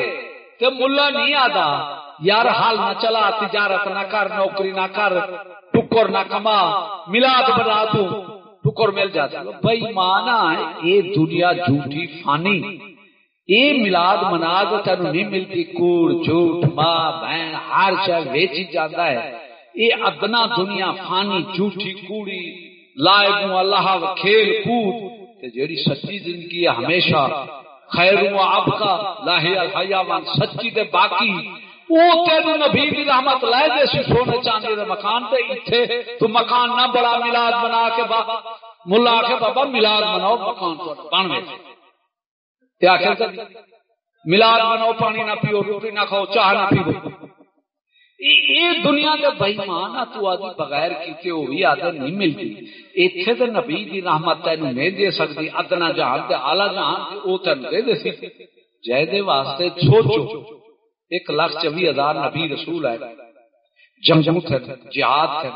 تے ملا نہیں آتا یار حال نہ چلا، تجارت نہ کر، نوکری نہ کر ٹکر نہ کما، ملاد بنا تو ٹکر مل جاتا۔ بھائی، مانا یہ دنیا جھوٹی فانی۔ یہ ملاد منا تو تین نہیں ملتی۔ کوڑ، جھوٹ، ماں، بہن، ہر شہر ویچی جاتا ہے۔ یہ ادنا دنیا فانی، جھوٹی کوڑی لائے اللہ کھیل کود۔ جیڑی سچی زندگی ہے، ہمیشہ خیر و اب کا لاہی الحیوان سچی تے باقی۔ تینو نبی دی رحمت لائے دے سی سونے چاندی دے مکان تے ایتھے۔ تو مکان نہ بڑا میلاد بنا کے با ملا کے بابا میلاد بناؤ مکان تو بن گئے کیا کہتے میلاد بناؤ پانی نہ پیو، روٹی نہ کھاؤ، چاہ نہ پیو۔ یہ دنیا کے بےمان تو آدھی بغیر کیتے وہ بھی آدھے نہیں ملتی۔ اتنے تو نبی دی رحمت تین نہیں دے سکتی ادنا جہان تے آلہ جہان وہ تین دے دے سی۔ جے دے واسطے سوچو۔ ایک لاکھ چوی ہزار نبی رسول ہے جنگوں تھے، جہاد تھے۔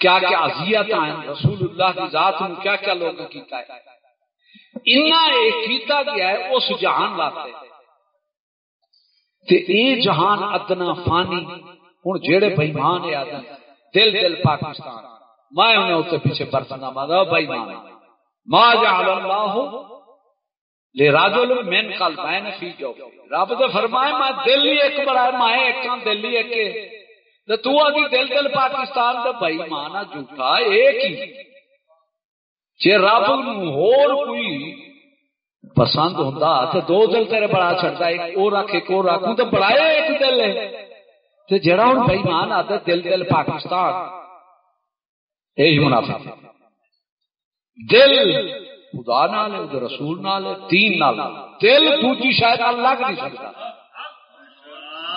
کیا کیا اذیت ہیں؟ رسول اللہ کی ذات میں کیا کیا لوگوں کیتا ہے؟ انہاں ایک کیتا گیا ہے، اس جہان واسطے۔ تے اے جہان ادنا فانی ہوں جیڑے بےمان آدم، دل دل پاکستان۔ میں انہیں اتنے پیچھے برتنا مادا بےمان ما جعل اللہ لے راجل من کل بین فی جو رب تو فرمائے، میں دل ہی ایک بڑا ہے ایک ہاں دل ہی ایک تو آدھی دل دل پاکستان تو بھائی مانا جھوٹا ایک ہی۔ جی رب ہور کوئی پسند ہوتا تو دو دل تیرے بڑا چڑھتا ایک اور رکھ، ایک اور رکھ تو بڑا ایک دل ہے۔ تو جڑا ہوں بھائی مان آتا دل دل پاکستان۔ یہی منافع دل خدا نال ہے رسول نال ہے، تین نال۔ دل دوجی شاید لگ نہیں سکتا۔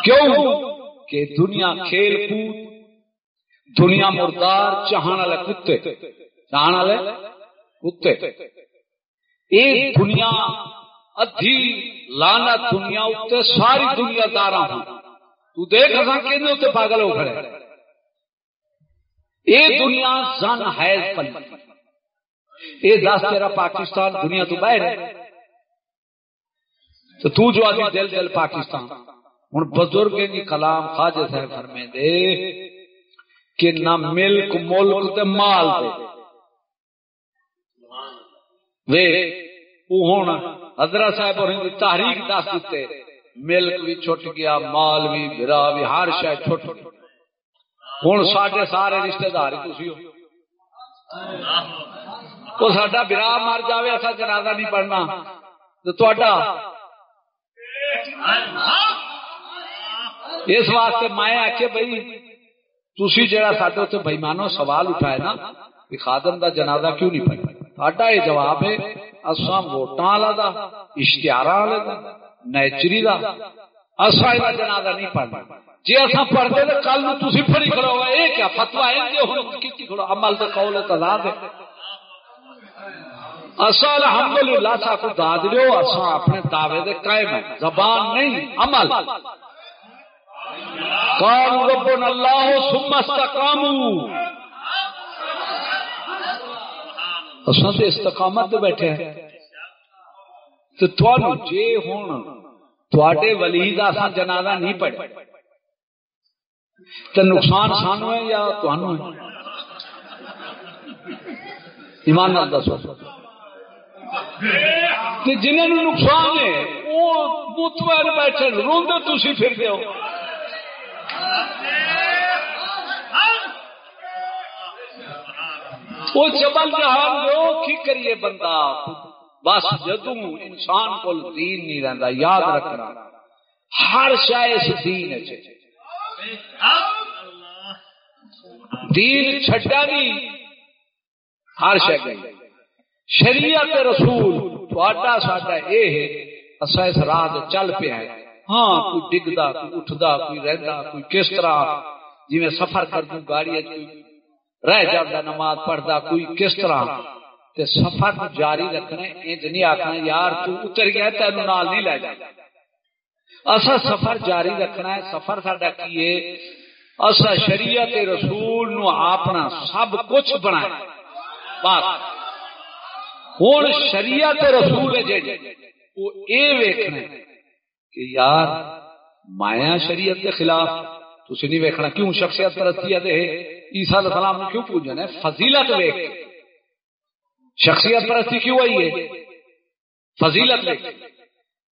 کیوں؟ کہ دنیا کھیل کود دنیا مردار چاہن والے کتے۔ چاہن والے کتے۔ ایک دنیا ادھی لانا دنیا اتنے ساری دنیا دار تو دیکھ اصا کہ پاگل ہو کھڑے۔ یہ دنیا زن حیض پلی یہ دس تیرا پاکستان دنیا تو باہر ہے۔ تو تو جو آدمی دل دل پاکستان۔ ہوں بزرگ کی کلام خواجہ صاحب فرمے دے کہ نہ ملک ملک تے مال دے۔ وے ہوں حضرت صاحب اور تحریک دس دیتے۔ ملک بھی چھٹ گیا، مال بھی برا بھی ہر شاید چھٹ۔ گیا ہوں سارے سارے رشتے دار تھی ہو۔ وہ سڈا برا مر جائے ایسا جنازہ نہیں پڑھنا۔ تو اس واسطے میں آخ بھائی تھی جہاں سڈے اتنے بئیمانو سوال اٹھائے نا کہ خادم دا جنازہ کیوں نہیں پڑھنا ساڈا یہ جواب ہے اصا ووٹان والا دا اشتہار والے دا، نیچری دا۔ اصا یہ جنازہ نہیں پڑھنا۔ جی اصا پڑھتے تو کل تھی پڑھی کھڑو یہ کیا فتوا ہے؟ عمل تو قول تضاد ہے اصا الحمد سا کو داد لو اصا اپنے دعوے دے قائم ہے زبان نہیں، عمل۔ قال ربنا اللہ ثم استقاموا۔ اصا تو استقامت دے بیٹھے ہیں۔ تو تھوڑا جے ہوں تھوڑے ولی کا اصا جنازہ نہیں پڑھے۔ تو نقصان سانو ہے یا تمہوں ہے؟ ایمان نال دسو۔ جنہوں نقصان ہے، وہ متویر بیٹھے روندے تھی پھر دو وہ چبل جہان جو، کی کریے بندہ؟ بس جدو انسان کو دین نہیں رہتا یاد رکھنا۔ ہر شاید دین دین چھڈا نہیں، ہر شاید شریعت رسول تھوڑا ساڈا یہ ہے اصا اس راہ چل پیا ہے ہاں کوئی ڈگتا کوئی اٹھتا کوئی رہتا کوئی کس طرح؟ جی سفر کر دوں گاڑی کوئی رہ جاتا نماز پڑھتا کوئی کس طرح؟ تے سفر جاری رکھنے، انج نہیں آخنا یار تو اتر گیا تین نال نہیں لے جا۔ اصا سفر جاری رکھنا ہے، سفر ساڈا کی ہے؟ اصا شریعت رسول نو اپنا سب کچھ بنایا بات ہوں شریعت رسول ہے جی۔ وہ یہ کہ یار مایا شریعت کے خلاف تھی نہیں ویکنا کیوں شخصیت پرستی ہے عیسیٰ علیہ السلام کیوں پوجنا ہے؟ فضیلت ویک شخصیت پرستی کیوں آئی ہے؟ فضیلت ویک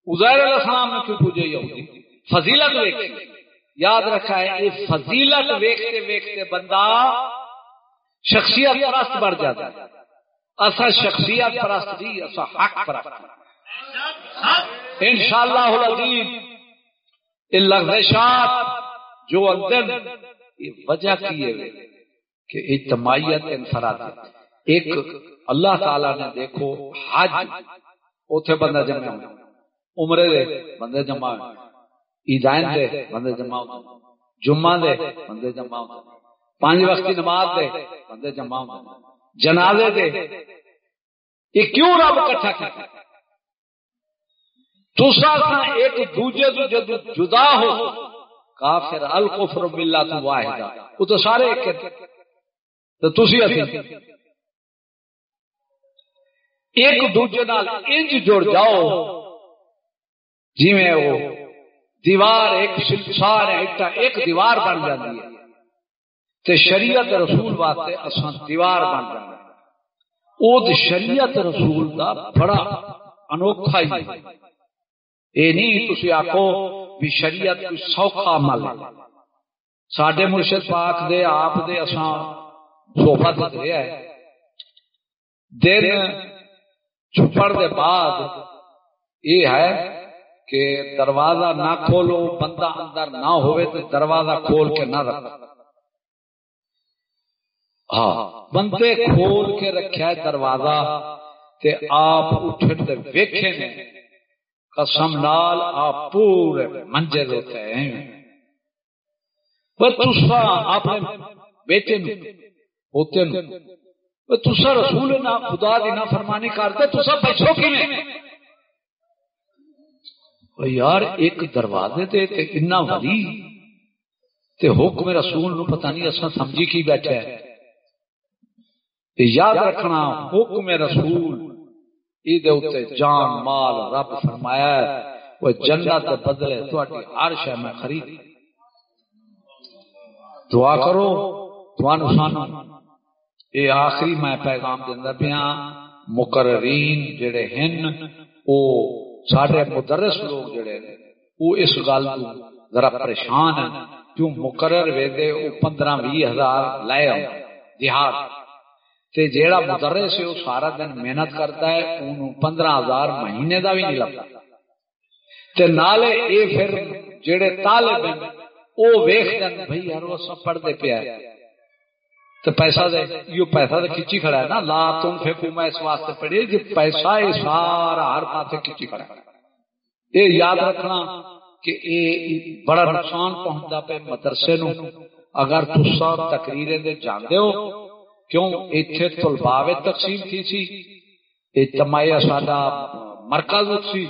ازیر علیہ السلام نے کیوں پوجے یہودی؟ فضیلت ویک یاد رکھا ہے یہ فضیلت ویکتے ویکتے بندہ شخصیت پرست بڑھ جاتا ہے۔ اصا شخصیت پرست دی اصا حق پرست انشاءاللہ العزیز ان لغزشات جو اندر، یہ وجہ کی ہے کہ اجتماعیت انفراد ایک اللہ تعالی نے دیکھو، حج، اوتھے بندہ جمع عمرے دے بندے جمع عیدائن دے بندے جمع جمعہ دے بندے جمع پانچ وقت کی نماز دے بندے جمع جنازے دے۔ یہ کیوں رب کٹھا کیا؟ دوسرا ایک دوجے تو جد جدا ہو، کافر، الکفر باللہ تو واحد وہ تو سارے ایک تو تسی اسی۔ ایک دوجے نال انج جڑ جاؤ۔ جی میں وہ دیوار ایک سلسار ہے، ایک دیوار بن جاتی ہے۔ تے شریعت رسول واسطے اساں دیوار بن جانا او شریعت رسول دا بڑا انوکھا ہی یہ نہیں تھی آخو بھی شریعت کوئی سوکھا عمل ہے۔ سڈے مرشد پاک دے، آپ دے اساں سوفا دے ہے۔ دن چھپڑ دے بعد یہ ہے کہ دروازہ نہ کھولو، بندہ اندر نہ ہوئے تو دروازہ کھول کے نہ رکھ ہاں بندے کھول کے رکھا ہے دروازہ تے آپ اٹھن دے ویکھے نے، قسم نال آپ پورے منجے ہوتے ہیں۔ پر تسا اپنے بیٹے نو ہوتے نو تسا رسول نہ، خدا دی نہ فرمانی کرتے تسا بچو کی یار، ایک دروازے تے تے اتنا ولی، تے حکم رسول نو پتہ نہیں اساں سمجھی کی بیٹھا ہے یاد رکھنا حکم رسول جان مال رب فرمایا وہ جنت بدلے تھوڑی ہر شہ میں خرید۔ دعا کرو سانو۔ یہ آخری میں پیغام دینا پیا مقررین جڑے ہن او ساڈے مدرس لوگ جڑے وہ اس گل ذرا پریشان ہیں۔ کیوں مقرر ویدے وہ پندرہ بھی ہزار لائے دیہات۔ تے جیڑا مدرس ہے وہ سارا دن محنت کرتا ہے انہوں پندرہ ہزار مہینے دا بھی نہیں لگتا تے نالے اے پھر جیڑے طالب ہیں، او ویکھ دن بھئی یار وہ سب پڑھ دے پیا تو پیسہ دے یہ پیسہ تو کھچی کھڑا ہے نا۔ لا تم پھینکو میں اس واسطے پڑھی جی پیسہ یہ سارا ہر پاس کھچی کھڑا ہے۔ یہ یاد رکھنا کہ اے بڑا نقصان پہنچتا پہ مدرسے نو اگر تسا تقریریں دے جاندے ہو کیوں؟ اتنے طلبا تقسیم تھی سی۔ اجتماعی ساڈا مرکز سی۔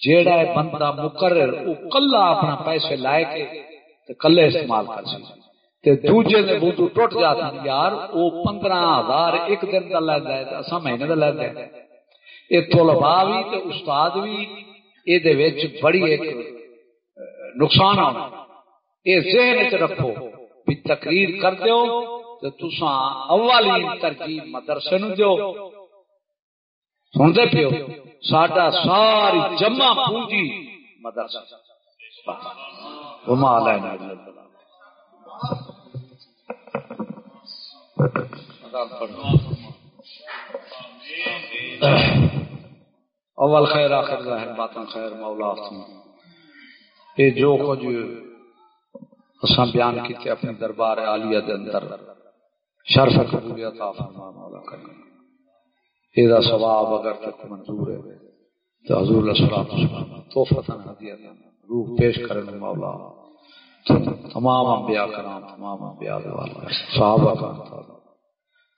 جیڑا ہے بندہ مقرر وہ کلا اپنا پیسے لائے کے تے کلے استعمال کر سی۔ تے دوجے دے بوتو ٹوٹ جاتا یار وہ پندرہ ہزار ایک دن کا لینا ہے اسا مہینے کا لینا ہے یہ طلبا بھی تے استاد بھی یہ بڑی ایک نقصان آنا یہ ذہن چ رکھو بھی تقریر کر دیو۔ تو تسا اولین ترجیح مدرسے نو دیو۔ سنتے پیو، ساڈا ساری جمع پونجی مدرسہ۔ وما علینا الا اول خیر، آخر ظاہر باتاں خیر، مولا یہ جو کچھ اساں بیان کیتے اپنے دربار عالیہ دے اندر۔ شرف قبولیت فرما مولا کریم یہ ثواب اگر تک منظور ہے، تو حضور اللہ صلی اللہ علیہ وسلم توفہ ہدیہ روح پیش کرنے مولا تمام انبیاء کرام تمام انبیاء والا صحابہ کا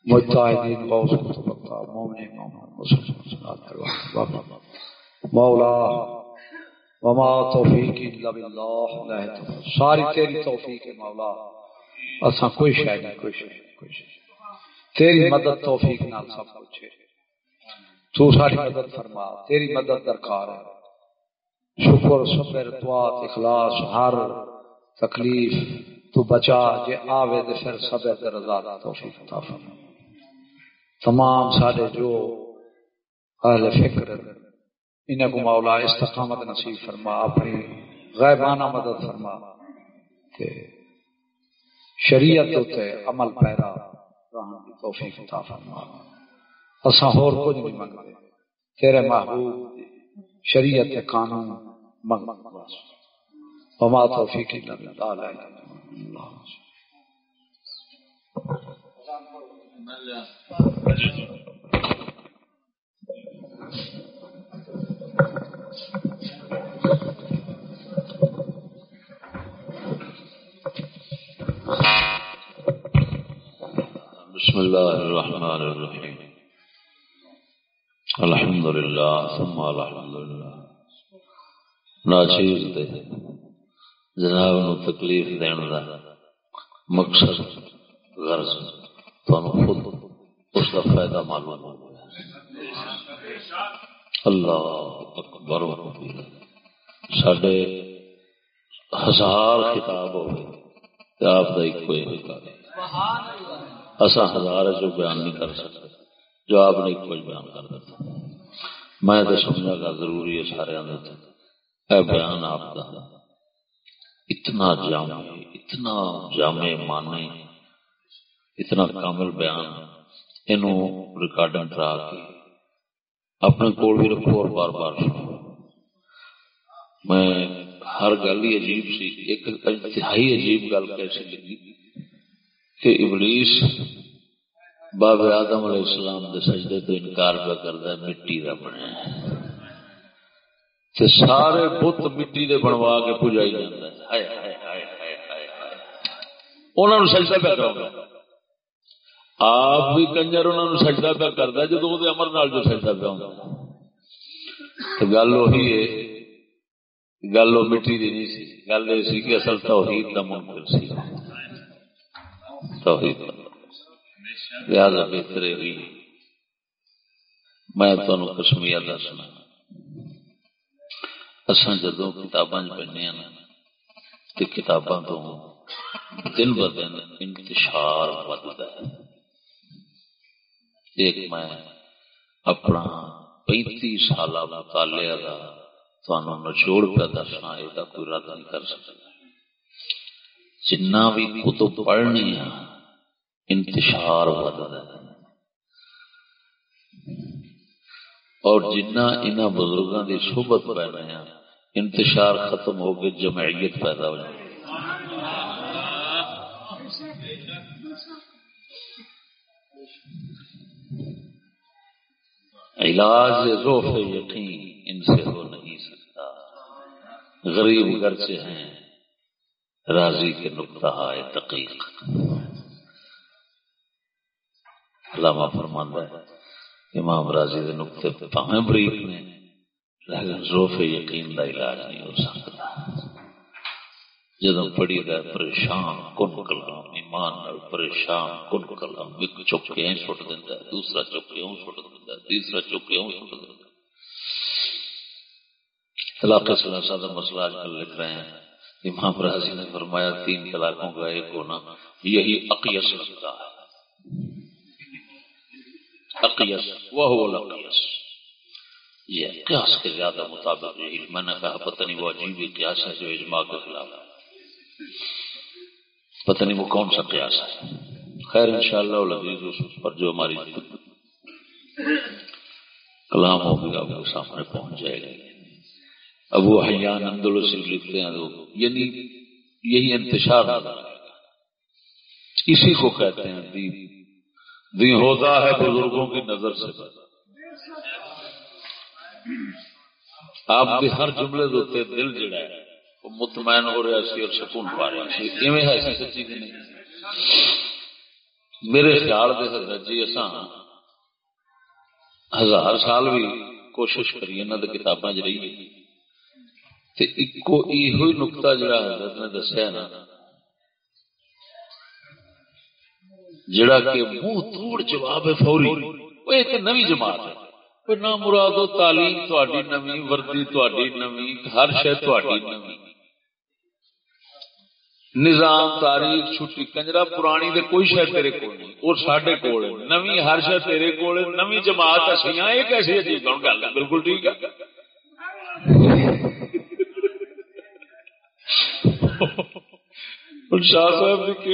مجتہدین، غوث کتب اللہ مومن مومن مسلم مولا، وما توفیق الا باللہ ساری تیری توفیق ہے مولا۔ اساں کوئی شے نہیں، کوئی شے کوشش۔ تیری مدد توفیق نال سب کچھ ہے۔ تو ساری مدد فرما، تیری مدد درکار ہے۔ شکر، صبر توات اخلاص، ہر تکلیف تو بچا، جے آوے دے پھر صبر تے رضا دا توفیق عطا فرما۔ تمام سارے جو اہل فکر انہیں کو مولا استقامت نصیب فرما، اپنی غیبانہ مدد فرما۔ تے شریعت تے عمل پیرا۔ رہن کی توفیق عطا فرما۔ اساں ہور کچھ نہیں منگتے۔ تیرے محبوب شریعت قانون منگ بس وما توفیق الا بالله لا اللہ
بسم الله الرحمن الرحيم. الحمد لله، ثم الحمد لله. ناچیز دے جناب نو تکلیف دین دا مقصد، غرض تو خود اس کا فائدہ معلوم ہو گیا اللہ اکبر و سڈے ہزار کتاب ہوئے آپ کا ایک کوئی کتاب سبحان اللہ۔ اصا ہزار جو بیان نہیں کر سکتے، جو آپ نے کچھ بیان کر دیتا۔ میں تو سمجھا گا ضروری ہے سارے اے بیان آپ کا اتنا جامع اتنا جامع مانے اتنا کامل بیان۔ یہ ریکارڈنگ کرا کے اپنے کول بھی رکھو اور بار بار سنو۔ میں ہر گل ہی عجیب سی، ایک انتہائی عجیب گل کیسے لگی۔ کہ ابلیس باب آدم علیہ السلام دے سجدے تو انکار پہ کرتا ہے، مٹی کا بنیا تے سارے بت مٹی دے بنوا کے پجائی جاتا ہے انہوں نے سجدہ پہ کرا آپ بھی کنجر انہوں نے سجدہ پہ کرتا ہے جب وہ امر نال جو سجدہ پہ ہوتا تو گل وہی ہے، گل وہ مٹی دی نہیں سی۔ گل یہ سی کہ اصل توحید کا منکر سی۔ توحید۔ لہذا بہتر ہوئی میں تمہیں کشمیر دسنا اصا جدو کتاباں پڑھنے تو کتاباں تو دن ب دن انتشار بدتا ہے۔ ایک میں اپنا پینتی سال مطالعہ کا تمہوں نچوڑ پہ دسنا یہ کوئی رد نہیں کر سکتا۔ جنا بھی کتب پڑھنی ہے انتشار بدتا اور جنہ ان بزرگوں کی صحبت پہ رہے ہیں، انتشار ختم ہو کے جمعیت پیدا ہو جائے علاج روف یقین ان سے ہو نہیں سکتا۔ غریب گھر سے ہیں، راضی کے نقطہ تقیق علامہ فرماندہ ہے امام راضی کے نقطے پہ بریک نے لیکن روف یقین کا علاج نہیں ہو سکتا۔ جدو پڑھی گئے پریشان کن کلام، ایمان پریشان کن کلام، ایک چک کے سٹ دینا دوسرا چک کے سٹ دینا تیسرا چک کے سٹ دینا علاقہ سلاسا کا مسئلہ آج کل لکھ رہے ہیں۔ امام راضی نے فرمایا، تین طلاقوں کا ایک ہونا یہی عقیس لگتا ہے۔ عقیس وہ عقیس یہ قیاس کے زیادہ مطابق یہی میں نے کہا، پتہ نہیں وہ عجیب قیاس ہے جو اجماع کے خلاف ہے۔ پتہ نہیں وہ کون سا قیاس ہے۔ خیر، انشاءاللہ شاء اس پر جو ہماری کلام ہوگی آپ کے سامنے پہنچ جائے گا۔ ابو حیان اندلسی لکھتے ہیں یعنی یہی انتشار نظر آئے گا اسی کو کہتے ہیں، دی دی ہوتا ہے بزرگوں کی نظر سے۔ آپ بھی ہر جملے دوتے دل جڑا ہے، وہ مطمئن ہو رہا سی اور سکون پا رہا سی ہے سچی نہیں۔ میرے خیال دے حضرت جی اساں ہزار سال بھی کوشش کریے انہوں نے کتاباں چ رہی۔ تے اکو یہ نقطہ جڑا حضرت نے دسیا نا جڑا کہ منہ توڑ جواب ہے فوری۔ وہ ایک نوی جماعت ہے۔ نہ مرادو تعلیم تاری نوی، وردی تاری نوی، ہر شہ تاری نوی۔ نظام، تاریخ، چھٹی، کنجرا، پرانی دے کوئی شہ تیرے کو نہیں۔ اور سڈے کول نوی، ہر شہ تیرے کول نوی جماعت اچھا یہ کیسی عجیب گل بالکل ٹھیک ہے۔ شاہ صاحب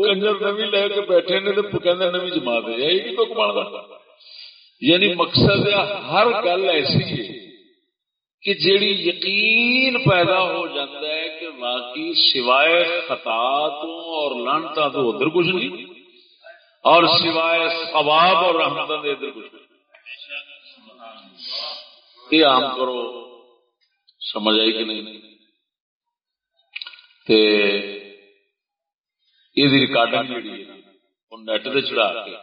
کنجر نوی لے کے بیٹھے نوی جماعت ہے تو کمانا یعنی مقصد ہر گل ایسی ہے کہ جیڑی یقین پیدا ہو جاتا ہے کہ باقی سوائے خطا تو اور لانتا تو ادھر کچھ نہیں اور سوائے ثواب اور رحمت ادھر کچھ نہیں یہ عام کرو سمجھ آئی کہ نہیں یہ ریکارڈنگ جیڑی ہے نیٹ سے چڑھا کے۔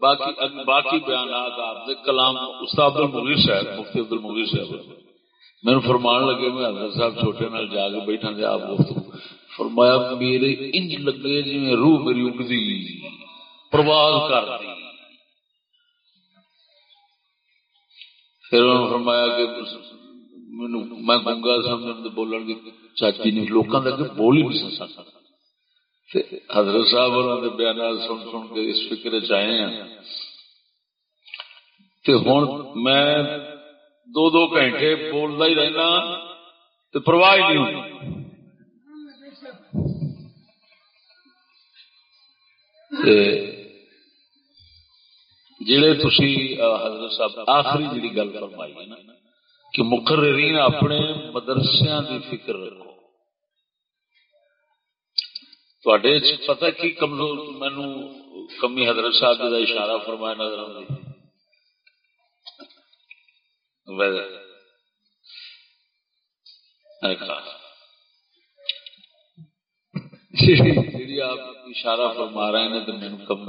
باقی باقی بیانات آپ دے کلام استاد المغیر صاحب، مفتی عبد المغیر صاحب۔ میں فرمان لگے، میں حضرت صاحب چھوٹے نال جا کے بیٹھا تھے آپ گفتگو۔ فرمایا، میرے انج لگے جی میں روح میری اگدی، پرواز کر دی پھر انہوں نے فرمایا کہ میں گنگا سمجھ بولن کی چاچی نے لوگوں کے بول ہی نہیں سکتا حضرت صاحب اور بیانات سن سن کے اس فکر چائے ہیں تے ہوں میں دو دو گھنٹے بولتا ہی رہنا تو پرواہ ہی نہیں ہوتی جڑے تھی حضرت صاحب آخری جڑی گل فرمائی ہے نا کہ مقررین اپنے مدرسے دی فکر رکھو۔ تھوڑے پتہ کی کمزور مینو کمی حضرت صاحب کا اشارہ فرمایا نظر آتی جی آپ اشارہ فرما رہے ہیں تو مینو کم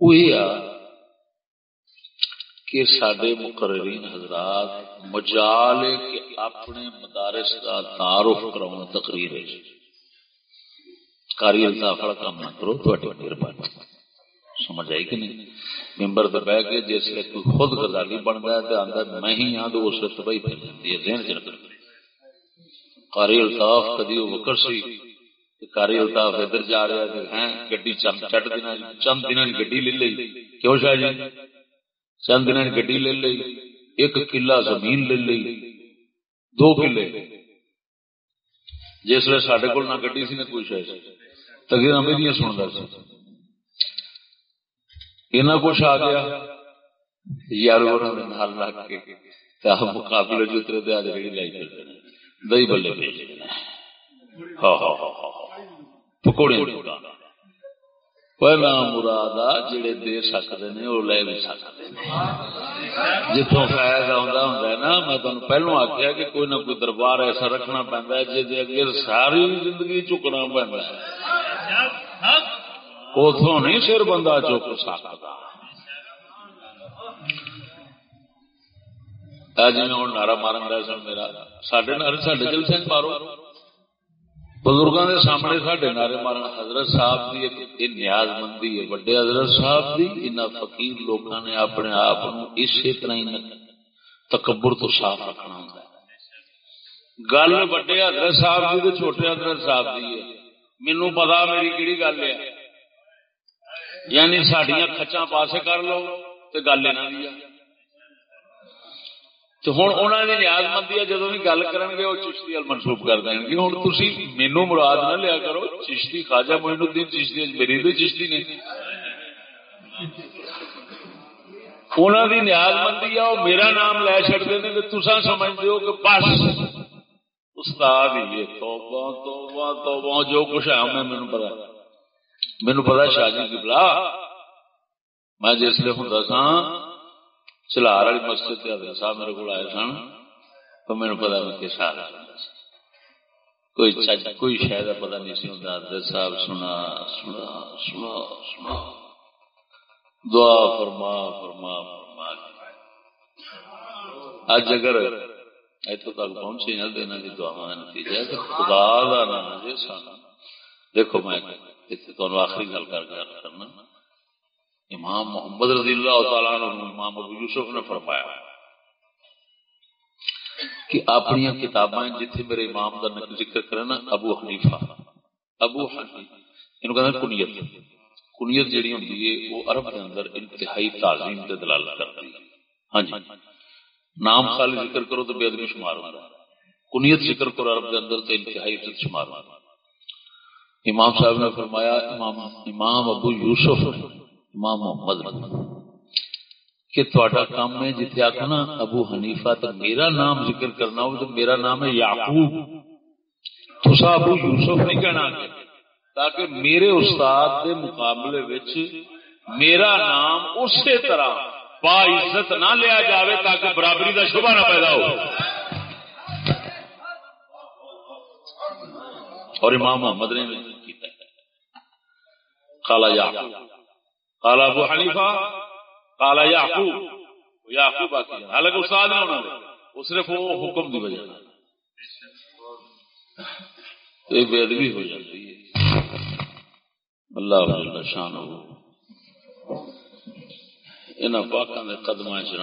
وہ کہ سڈے مقررین حضرات مجال کہ اپنے مدارس کا تعارف کراؤ تقریر ہے۔ کاری الطاف کام نہ کرو تو مہربانی۔ سمجھ آئی کہ نہیں؟ ممبر تو بہ کے جس کوئی خود غزالی بنتا ہے تو آتا میں ہی ہاں تو اس وقت تباہی پھیل جاتی ہے، ذہن چ رکھ کاری الطاف کدی وہ وکر سی کاری الطاف ادھر جا رہا ہے گڈی چند چٹ دن چند دن گڈی لے لی۔ کیوں شاہ جی؟ چند دن گڈی لے لی ایک کلا زمین لے لی دو کلے جس ویسے سڈے کو نہ گڈی سی نہ کوئی شاید تقریر میری سنتا سی اینا کچھ آ گیا۔ یار نال لگ کے مقابلے جو اترے دے آج ریڑی لائی کرتے دہی بلے بھیج ہاں،, ہاں ہاں ہاں ہاں۔ پکوڑے۔ مرادا جڑے دے سکتے ہیں وہ لے بھی سکتے ہیں جتوں فائد آتا ہوں نا میں تمہیں پہلو آخیا کہ کوئی نہ کوئی دربار ایسا رکھنا پہنتا ہے جی اگے ساری زندگی چکنا پہنتا ہے اتوں نہیں سر بندہ چک سکتا جی ہوں نعرہ مارن رہا سن میرا سڈے نعرے سڈے دل سنگ مارو بزرگوں کے سامنے سڈے نعرے مارن حضرت صاحب کی ایک نیاز مندی ہے، وڈے حضرت صاحب کی ان فقیر لوگوں نے اپنے آپ اسی طرح ہی تکبر تو صاف رکھنا ہوں گل وڈے حضرت صاحب کی تو چھوٹے حضرت صاحب کی ہے۔ مینو پتا میری کہڑی گل ہے۔ یعنی سڈیا کچا پاسے کر لو تو گل یہاں کی تو ہوں انہوں نے نیاز مندی ہے جدو بھی گل کرن گے وہ چشتی منسوخ کر دیں گے ہوں تھی مینو مراد نہ لیا کرو چشتی خواجہ موین الدین چشتی میری بھی چشتی نے انہوں کی نیاز مندی ہے وہ میرا نام لے چڑتے ہیں تو تصا سمجھتے ہو کہ بس استاد ہی توبہ توبہ توبہ جو کچھ ہے میں مینو پتا مینو پتا شاہ جی کی بلا میں جس لیے ہوں سا چلار والی مسجد حضرت صاحب میرے کو آئے سن تو میرے پتا میں کس حال کوئی کوئی شاید پتا نہیں سی ہوتا حضرت صاحب سنا سنا سنا سنا دعا فرما فرما فرما اج اگر اتوں تک پہنچے ہیں دینا کی دعا نتیجہ تو خدا کا نام جی سن دیکھو میں اتنے آخری گل کر کے کرنا امام محمد رضی اللہ تعالیٰ عنہ امام ابو یوسف نے فرمایا کہ اپنی کتاباں جتھے میرے امام کا ذکر کرے نا، ابو حنیفہ۔ ابو حنیفہ کنیت۔ کنیت جہی ہوں وہ عرب کے اندر انتہائی تعظیم کے دلال کرتی ہے۔ ہاں جی۔ نام خالی ذکر کرو تو بے ادبی شمار ہوگا کنیت ذکر کرو عرب کے اندر تو انتہائی عزت شمار ہوگا امام صاحب نے فرمایا، امام امام ابو یوسف امام محمد کہ تھوڑا کام ہے جتنے آخو نا، ابو حنیفہ تو میرا نام ذکر کرنا ہو تو میرا نام ہے یعقوب۔ تسا ابو یوسف نہیں کہنا تاکہ میرے استاد کے مقابلے وچ میرا نام اسی طرح با عزت نہ لیا جاوے تاکہ برابری کا شبہ نہ پیدا ہو۔ اور امام محمد نے کالا یعقوب۔ کالا ابو حنیفہ کالا یعقوب یعقوب آتی حالانکہ استاد نہیں ہونا وہ صرف وہ حکم کی وجہ تو یہ بے ادبی ہو جاتی ہے۔ اللہ شان ہو ان پاکوں کے قدم چ